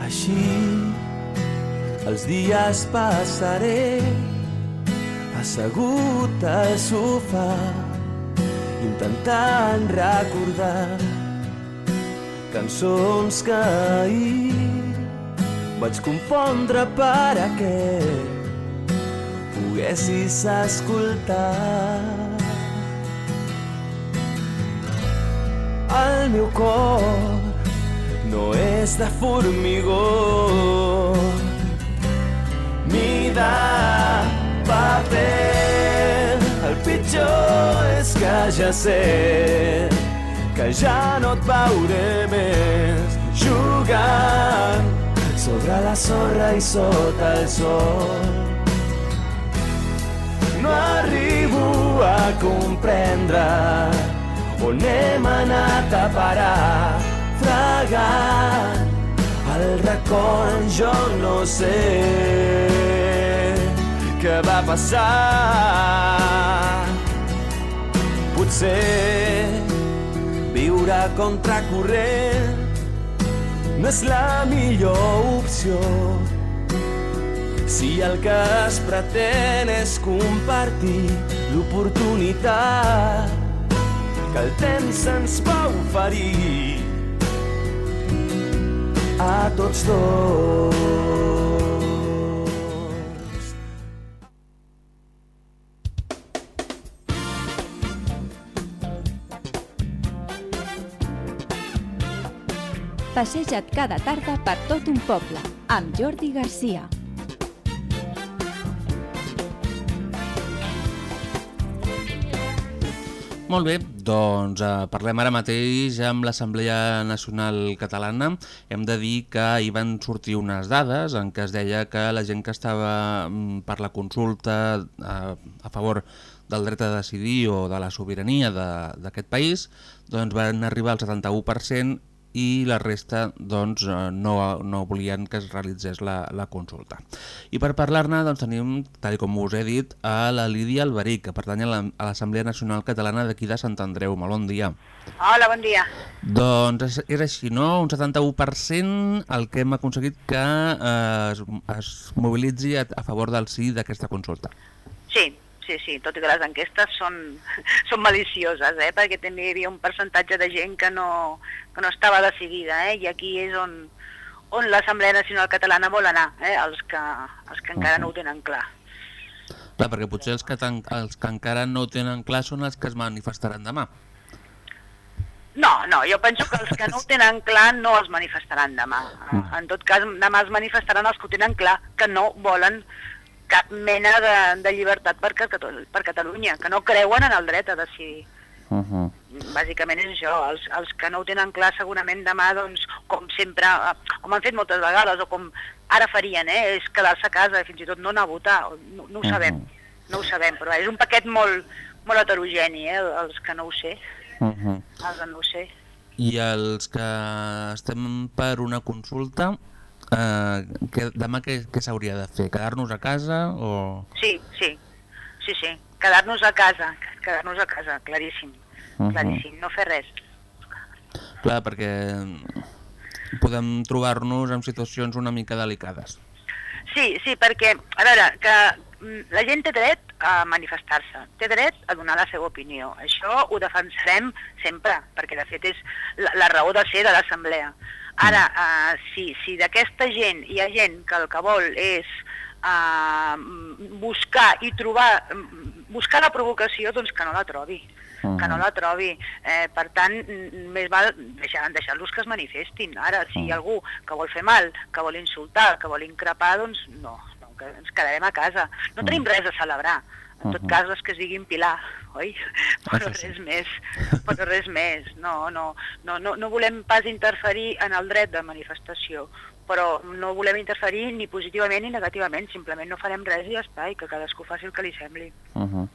Speaker 8: Així els dies passaré assegut al sofà intentant recordar cançons que ahir vaig compondre per a que poguessis escoltar. El meu cor no és de formigó ni de ja sé que ja no et veuré més jugant sobre la sorra i sota el sol. No arribo a comprendre on hem anat a parar fregant el record jo no sé què va passar potser viure a contracorrent no és la millor opció si el que es pretén és compartir l'oportunitat que el temps ens va oferir a tots dos.
Speaker 4: Passeja't cada tarda per tot un poble, amb Jordi Garcia.
Speaker 2: Molt bé, doncs eh, parlem ara mateix amb l'Assemblea Nacional Catalana. Hem de dir que hi van sortir unes dades en què es deia que la gent que estava mm, per la consulta eh, a favor del dret a decidir o de la sobirania d'aquest país doncs van arribar al 71% i la resta doncs, eh, no, no volien que es realitzés la, la consulta. I per parlar-ne doncs, tenim, tal com us he dit, a la Lídia Alberic, que pertany a la- a l'Assemblea Nacional Catalana d'aquí de Sant Andreu. Molt bon dia.
Speaker 9: Hola, bon dia.
Speaker 2: Doncs és, és així, no? Un 71% el que hem aconseguit que eh, es, es mobilitzi a, a favor del sí d'aquesta consulta.
Speaker 9: Sí, sí, sí, tot i que les enquestes són, són malicioses, eh? perquè també hi havia un percentatge de gent que no, que no estava decidida, eh? i aquí és on, on l'Assemblea Nacional Catalana vol anar, eh? els, que, els que encara no ho tenen clar.
Speaker 2: Clar, perquè potser els que, tan, els que encara no ho tenen clar són els que es manifestaran demà.
Speaker 9: No, no, jo penso que els que no ho tenen clar no els manifestaran demà. En tot cas, demà es manifestaran els que ho tenen clar, que no volen cap mena de, de llibertat per, per Catalunya, que no creuen en el dret a decidir.
Speaker 2: Uh -huh.
Speaker 9: Bàsicament és això, els, els que no ho tenen clar segurament demà, doncs, com sempre, com han fet moltes vegades, o com ara farien, eh, és quedar-se a casa, fins i tot no anar a votar, no, no ho sabem. no ho sabem, però és un paquet molt, molt heterogeni, eh, els que no ho sé,
Speaker 2: Uh -huh.
Speaker 9: els que no ho sé.
Speaker 2: I els que estem per una consulta, eh, que, demà què, què s'hauria de fer? Quedar-nos a casa o...?
Speaker 9: Sí, sí, sí, sí, quedar-nos a casa, quedar-nos a casa, claríssim,
Speaker 2: Mhm.
Speaker 9: claríssim, no fer res.
Speaker 2: Clar, perquè podem trobar-nos en situacions una mica delicades.
Speaker 9: Sí, sí, perquè, a veure, que mm, la gent té dret a manifestar-se, té dret a donar la seva opinió. Això ho defensarem sempre, perquè de fet és la, la raó de ser de l'Assemblea. Ara, uh, si, si d'aquesta gent hi ha gent que el que vol és uh, buscar i trobar, mm, buscar la provocació, doncs que no la trobi que no la trobi. Eh, per tant, mm, més val deixar- deixar-los que es manifestin. Ara, si hi ha algú que vol fer mal, que vol insultar, que vol increpar, doncs no, no que ens quedarem a casa. No tenim res a celebrar. En tot cas, les que es diguin Pilar, oi? Però
Speaker 2: Això sí.
Speaker 9: res més, però res més. No, no, no, no, no volem pas interferir en el dret de manifestació, però no volem interferir ni positivament ni negativament, simplement no farem res i ja està, i que cadascú faci el que li sembli.
Speaker 2: Uh -huh.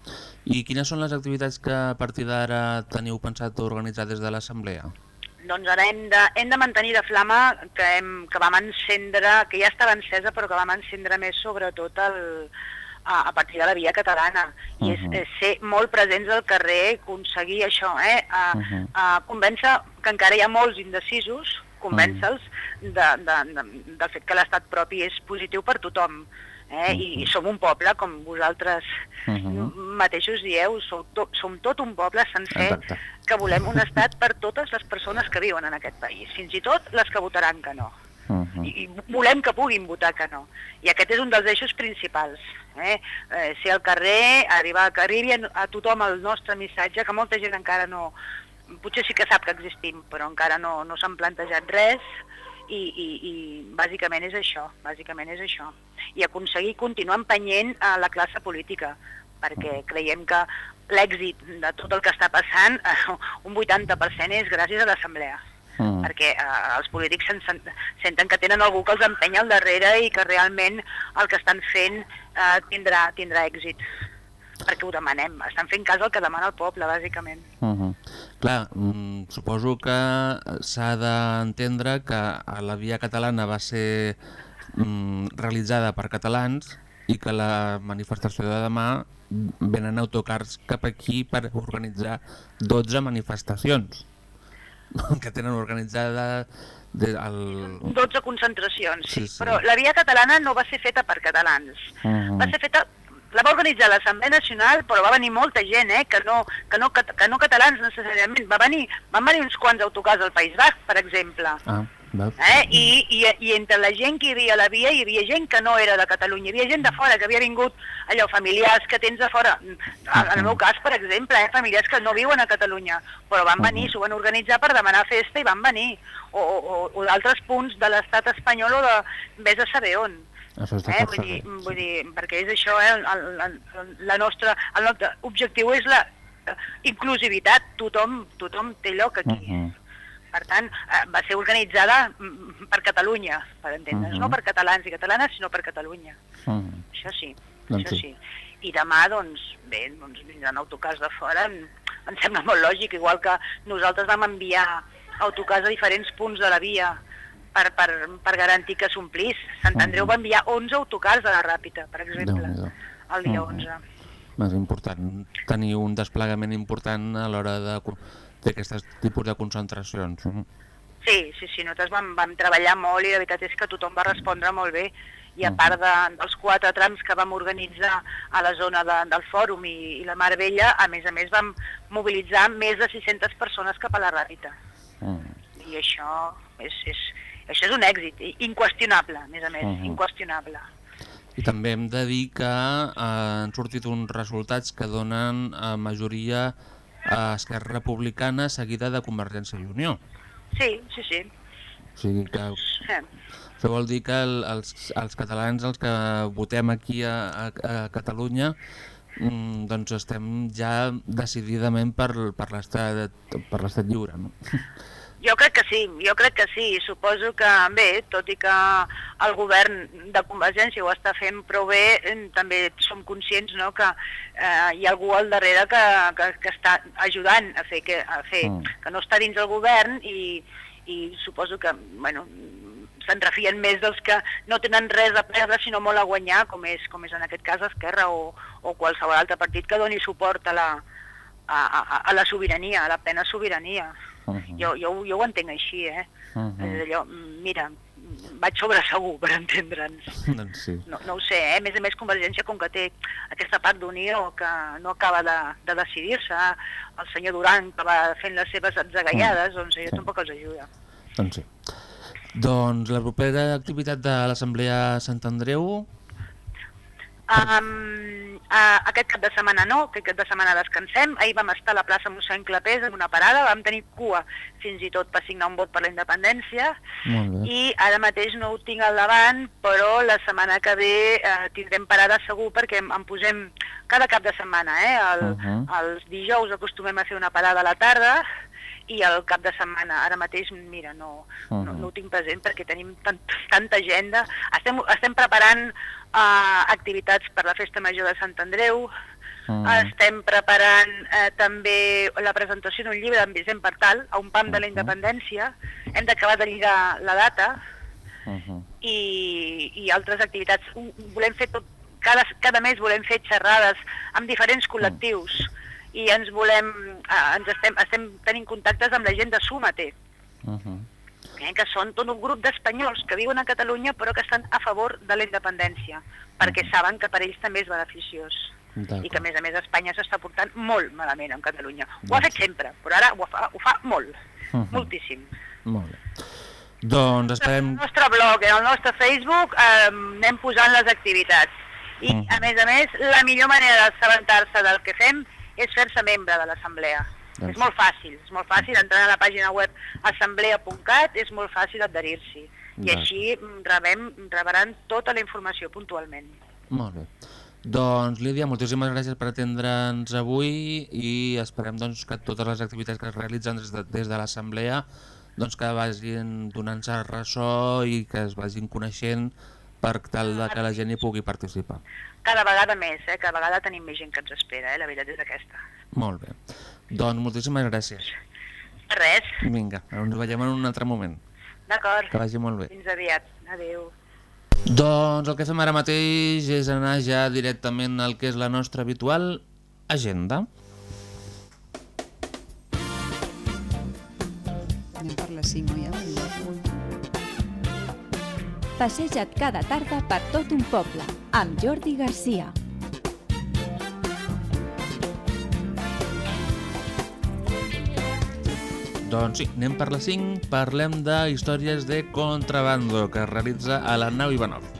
Speaker 2: I quines són les activitats que a partir d'ara teniu pensat organitzar des de l'Assemblea?
Speaker 9: Doncs ara hem de, hem de mantenir la flama que, hem, que vam encendre, que ja estava encesa, però que vam encendre més sobretot el, a, a partir de la via catalana. I és,
Speaker 10: Mhm.
Speaker 9: és ser molt presents al carrer, aconseguir això, eh? A,
Speaker 10: Mhm.
Speaker 9: a convèncer que encara hi ha molts indecisos, convèncer-los de, de, de, del fet que l'estat propi és positiu per tothom. Eh? I, I som un poble, com vosaltres mateixos dieu, som, to, som tot un poble sencer
Speaker 2: Exacte.
Speaker 9: que volem un estat per totes les persones que viuen en aquest país, fins i tot les que votaran que no. I, i volem que puguin votar que no. I aquest és un dels eixos principals. Eh? Eh, ser al carrer, arribar, que arribi a, a tothom el nostre missatge, que molta gent encara no... Potser sí que sap que existim, però encara no, no s'han plantejat res i, i, i bàsicament és això, bàsicament és això. I aconseguir continuar empenyent a la classe política, perquè creiem que l'èxit de tot el que està passant, un 80% és gràcies a l'Assemblea
Speaker 2: Mm.
Speaker 9: perquè eh, els polítics sen sen senten que tenen algú que els empenya al darrere i que realment el que estan fent eh, tindrà, tindrà èxit perquè ho demanem, estan fent cas al que demana el poble, bàsicament.
Speaker 2: Uh -huh. Clar, mm, suposo que s'ha d'entendre que a la via catalana va ser mm, realitzada per catalans i que la manifestació de demà venen autocars cap aquí per organitzar 12 manifestacions que tenen organitzada de, el...
Speaker 9: 12 concentracions, sí,
Speaker 2: Sí,
Speaker 9: però la via catalana no va ser feta per catalans.
Speaker 2: Mhm.
Speaker 9: Va ser feta la va organitzar l'Assemblea Nacional, però va venir molta gent, eh, que no, que no, cat- que no catalans necessàriament. Va venir, van venir uns quants autocars al País Basc, per exemple.
Speaker 2: Ah?
Speaker 9: Eh? I, i, I entre la gent que hi havia a la via hi havia gent que no era de Catalunya, hi havia gent de fora que havia vingut, allò, familiars que tens de fora, en el meu cas, per exemple, eh? familiars que no viuen a Catalunya, però van venir, s'ho van organitzar per demanar festa i van venir, o, o, o- d'altres punts de l'estat espanyol o de vés a saber on.
Speaker 2: Això està
Speaker 9: Eh? Vull, dir, vull dir, perquè és això, eh? el, el, el, la nostra, el nostre objectiu és la eh, inclusivitat, tothom, tothom té lloc aquí.
Speaker 2: Uh -huh.
Speaker 9: Per tant, eh, va ser organitzada mm, per Catalunya, per entendre's,
Speaker 2: Mhm.
Speaker 9: no per catalans i catalanes, sinó per Catalunya.
Speaker 2: Uh -huh.
Speaker 9: Això sí,
Speaker 2: Doncs
Speaker 9: això
Speaker 2: sí.
Speaker 9: sí. I demà, doncs, bé, doncs vindran autocars de fora, em, em sembla molt lògic, igual que nosaltres vam enviar autocars a diferents punts de la via per, per, per garantir que s'omplís. Sant Andreu va enviar 11 autocars de la Ràpita, per exemple, el dia
Speaker 2: Mhm.
Speaker 9: 11.
Speaker 2: És important tenir un desplegament important a l'hora de aquests tipus de concentracions.
Speaker 9: Sí, sí, sí, nosaltres vam, vam treballar molt i la veritat és que tothom va respondre molt bé i a part de, dels quatre trams que vam organitzar a la zona de, del Fòrum i, i la Mar Vella, a més a més vam mobilitzar més de 600 persones cap a la Ràpita.
Speaker 2: Mm.
Speaker 9: I això és, és, això és un èxit, inqüestionable, a més a més,
Speaker 2: Mhm.
Speaker 9: inqüestionable.
Speaker 2: I també hem de dir que eh, han sortit uns resultats que donen eh, majoria a Esquerra Republicana seguida de Convergència i Unió.
Speaker 9: Sí, sí, sí.
Speaker 2: O sigui que
Speaker 9: Eh,
Speaker 2: això vol dir que el, els, els catalans, els que votem aquí a, a, a Catalunya, mm, doncs estem ja decididament per, per l'estat lliure. No?
Speaker 9: Jo crec que sí, jo crec que sí. Suposo que, bé, tot i que el govern de Convergència ho està fent prou bé, eh, també som conscients no, que eh, hi ha algú al darrere que, que, que està ajudant a fer, que, a fer
Speaker 10: Mm.
Speaker 9: que no està dins del govern i, i suposo que, bueno, se'n refien més dels que no tenen res a perdre sinó molt a guanyar, com és, com és en aquest cas Esquerra o, o qualsevol altre partit que doni suport a la, a, a, a la sobirania, a la plena sobirania.
Speaker 10: Uh
Speaker 9: Jo, jo, jo ho entenc així, eh?
Speaker 10: -huh.
Speaker 9: És allò, mm, mira, mm, vaig sobre segur, per entendre'ns.
Speaker 2: doncs sí.
Speaker 9: No, no ho sé, eh? A més a més, Convergència, com que té aquesta part d'unió que no acaba de, de decidir-se, el senyor Duran que va fent les seves atzagaiades,
Speaker 2: Mm.
Speaker 9: doncs allò
Speaker 2: Sí.
Speaker 9: tampoc els ajuda.
Speaker 2: Doncs sí. Doncs la propera activitat de l'Assemblea Sant Andreu...
Speaker 9: Um, uh, aquest cap de setmana no, aquest cap de setmana descansem. Ahir vam estar a la plaça mossèn Clapés en una parada, vam tenir cua fins i tot per signar un vot per la independència
Speaker 2: Molt bé.
Speaker 9: i ara mateix no ho tinc al davant, però la setmana que ve eh, tindrem parada segur perquè em, em posem cada cap de setmana, eh? El,
Speaker 10: Mhm.
Speaker 9: Els dijous acostumem a fer una parada a la tarda i el cap de setmana. Ara mateix, mira, no, no,
Speaker 10: Mhm.
Speaker 9: no ho tinc present perquè tenim tant, tanta agenda. Estem, estem preparant uh, activitats per la Festa Major de Sant Andreu,
Speaker 10: Mhm.
Speaker 9: estem preparant eh, també la presentació d'un llibre d'en Vicent Partal, a un pam de la independència. Hem d'acabar de lligar la data i, i altres activitats. Volem fer tot, cada, cada mes volem fer xerrades amb diferents col·lectius i ens volem, eh, ens estem, estem tenint contactes amb la gent de Súmate, eh, que són tot un grup d'espanyols que viuen a Catalunya però que estan a favor de la independència, perquè saben que per ells també és beneficiós i que a més a més Espanya s'està portant molt malament amb Catalunya. Ho ha fet sempre, però ara ho fa, ho fa molt,
Speaker 2: Mhm.
Speaker 9: moltíssim.
Speaker 2: Molt bé. Doncs esperem...
Speaker 9: Al nostre blog, en el nostre Facebook, eh, anem posant les activitats. I,
Speaker 2: Mhm.
Speaker 9: a més a més, la millor manera d'assabentar-se del que fem és fer-se membre de l'assemblea.
Speaker 10: Doncs-
Speaker 9: És molt fàcil, és molt fàcil, entrant a la pàgina web assemblea.cat és molt fàcil adherir-s'hi. I així mm, rebem, rebaran tota la informació puntualment.
Speaker 2: Molt bé. Doncs, Lídia, moltíssimes gràcies per atendre'ns avui i esperem doncs, que totes les activitats que es realitzen des de, des de l'Assemblea doncs, que vagin donant-se ressò i que es vagin coneixent per tal de que la gent hi pugui participar.
Speaker 9: Cada vegada més, eh? cada vegada tenim més gent que ens espera, eh? la veritat és aquesta.
Speaker 2: Molt bé. Doncs moltíssimes gràcies.
Speaker 9: Res,
Speaker 2: Vinga, ens veiem en un altre moment.
Speaker 9: d'acord.
Speaker 2: Que vagi molt bé.
Speaker 9: Fins aviat. Adéu.
Speaker 2: Doncs el que fem ara mateix és anar ja directament al que és la nostra habitual agenda.
Speaker 1: Anem per les 5, no ja?
Speaker 4: Passeja't cada tarda per tot un poble, amb Jordi Garcia.
Speaker 2: Doncs sí, anem per les 5, parlem de històries de contrabando que es realitza a la nau Ivanov.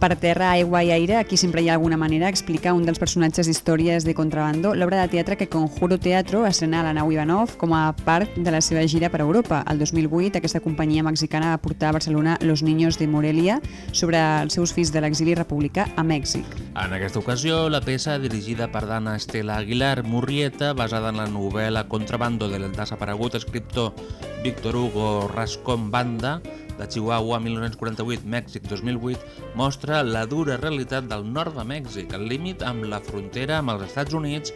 Speaker 1: Per terra, aigua i aire, aquí sempre hi ha alguna manera explicar un dels personatges d'històries de contrabando, l'obra de teatre que Conjuro Teatro estrena a la nau Ivanov com a part de la seva gira per Europa. El 2008, aquesta companyia mexicana va portar a Barcelona Los Niños de Morelia sobre els seus fills de l'exili republicà a Mèxic.
Speaker 2: En aquesta ocasió, la peça, dirigida per Dana Estela Aguilar Murrieta, basada en la novel·la Contrabando del desaparegut escriptor Víctor Hugo Rascón Banda, de Chihuahua 1948, Mèxic 2008, mostra la dura realitat del nord de Mèxic, al límit amb la frontera amb els Estats Units,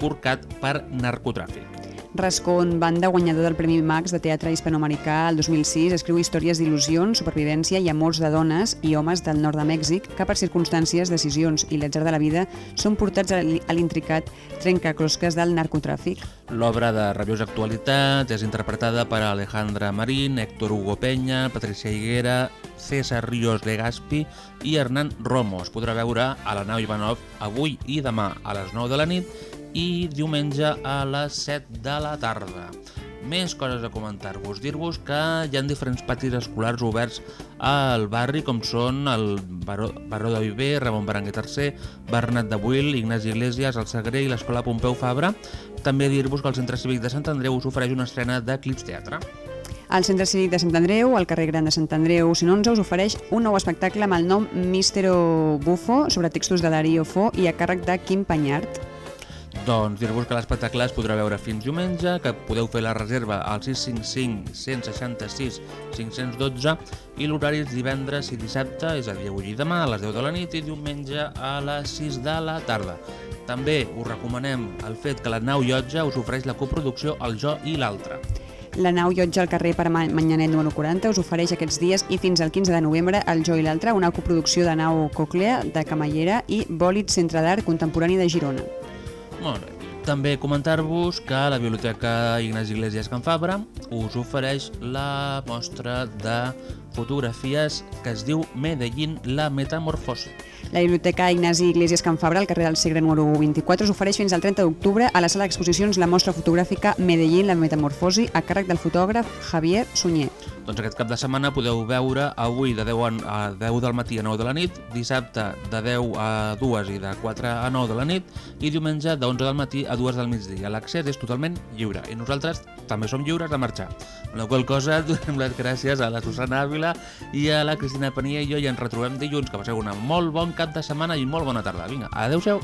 Speaker 2: corcat per narcotràfic.
Speaker 1: Rascón, banda guanyador del Premi Max de Teatre Hispanoamericà el 2006, escriu històries d'il·lusions, supervivència i amors de dones i homes del nord de Mèxic que per circumstàncies, decisions i l'atzar de la vida són portats a l'in- a l'intricat trencaclosques del narcotràfic.
Speaker 2: L'obra de rabiosa actualitat és interpretada per Alejandra Marín, Héctor Hugo Peña, Patricia Higuera, César Ríos de Gaspi i Hernán Romo. Es podrà veure a la nau Ivanov avui i demà a les 9 de la nit i diumenge a les 7 de la tarda. Més coses a comentar-vos. Dir-vos que hi ha diferents patis escolars oberts al barri, com són el Baró, Baró de Viver, Ramon Berenguer III, Bernat de Buil, Ignasi Iglesias, el Sagrer i l'Escola Pompeu Fabra. També dir-vos que el Centre Cívic de Sant Andreu us ofereix una estrena de Clips Teatre.
Speaker 1: Al Centre Cívic de Sant Andreu, al carrer Gran de Sant Andreu 111, us ofereix un nou espectacle amb el nom Místero Bufo, sobre textos de Darío Fo i a càrrec de Quim Panyart.
Speaker 2: Doncs dir-vos que l'espectacle es podrà veure fins diumenge, que podeu fer la reserva al 655 166 512 i l'horari és divendres i dissabte, és a dir, avui i demà a les 10 de la nit i diumenge a les 6 de la tarda. També us recomanem el fet que la nau Llotja us ofereix la coproducció El Jo i l'Altre.
Speaker 1: La nau Llotja al carrer per Manyanet número 40 us ofereix aquests dies i fins al 15 de novembre El Jo i l'Altre, una coproducció de nau Coclea, de Camallera i Bòlit Centre d'Art Contemporani de Girona.
Speaker 2: Molt bé. També comentar-vos que la Biblioteca Ignasi Iglesias Can Fabra us ofereix la mostra de fotografies que es diu Medellín, la metamorfosi.
Speaker 1: La Biblioteca Ignasi Iglesias Can Fabra, al carrer del Segre número 24, us ofereix fins al 30 d'octubre a la sala d'exposicions la mostra fotogràfica Medellín, la metamorfosi, a càrrec del fotògraf Javier Sunyer.
Speaker 2: Doncs aquest cap de setmana podeu veure avui de 10 a 10 del matí a 9 de la nit, dissabte de 10 a 2 i de 4 a 9 de la nit i diumenge de 11 del matí a 2 del migdia. L'accés és totalment lliure i nosaltres també som lliures de marxar. Amb la qual cosa donem les gràcies a la Susana Ávila i a la Cristina Paniello i ens retrobem dilluns. Que passeu una molt bon cap de setmana i molt bona tarda. Vinga, adeu-siau!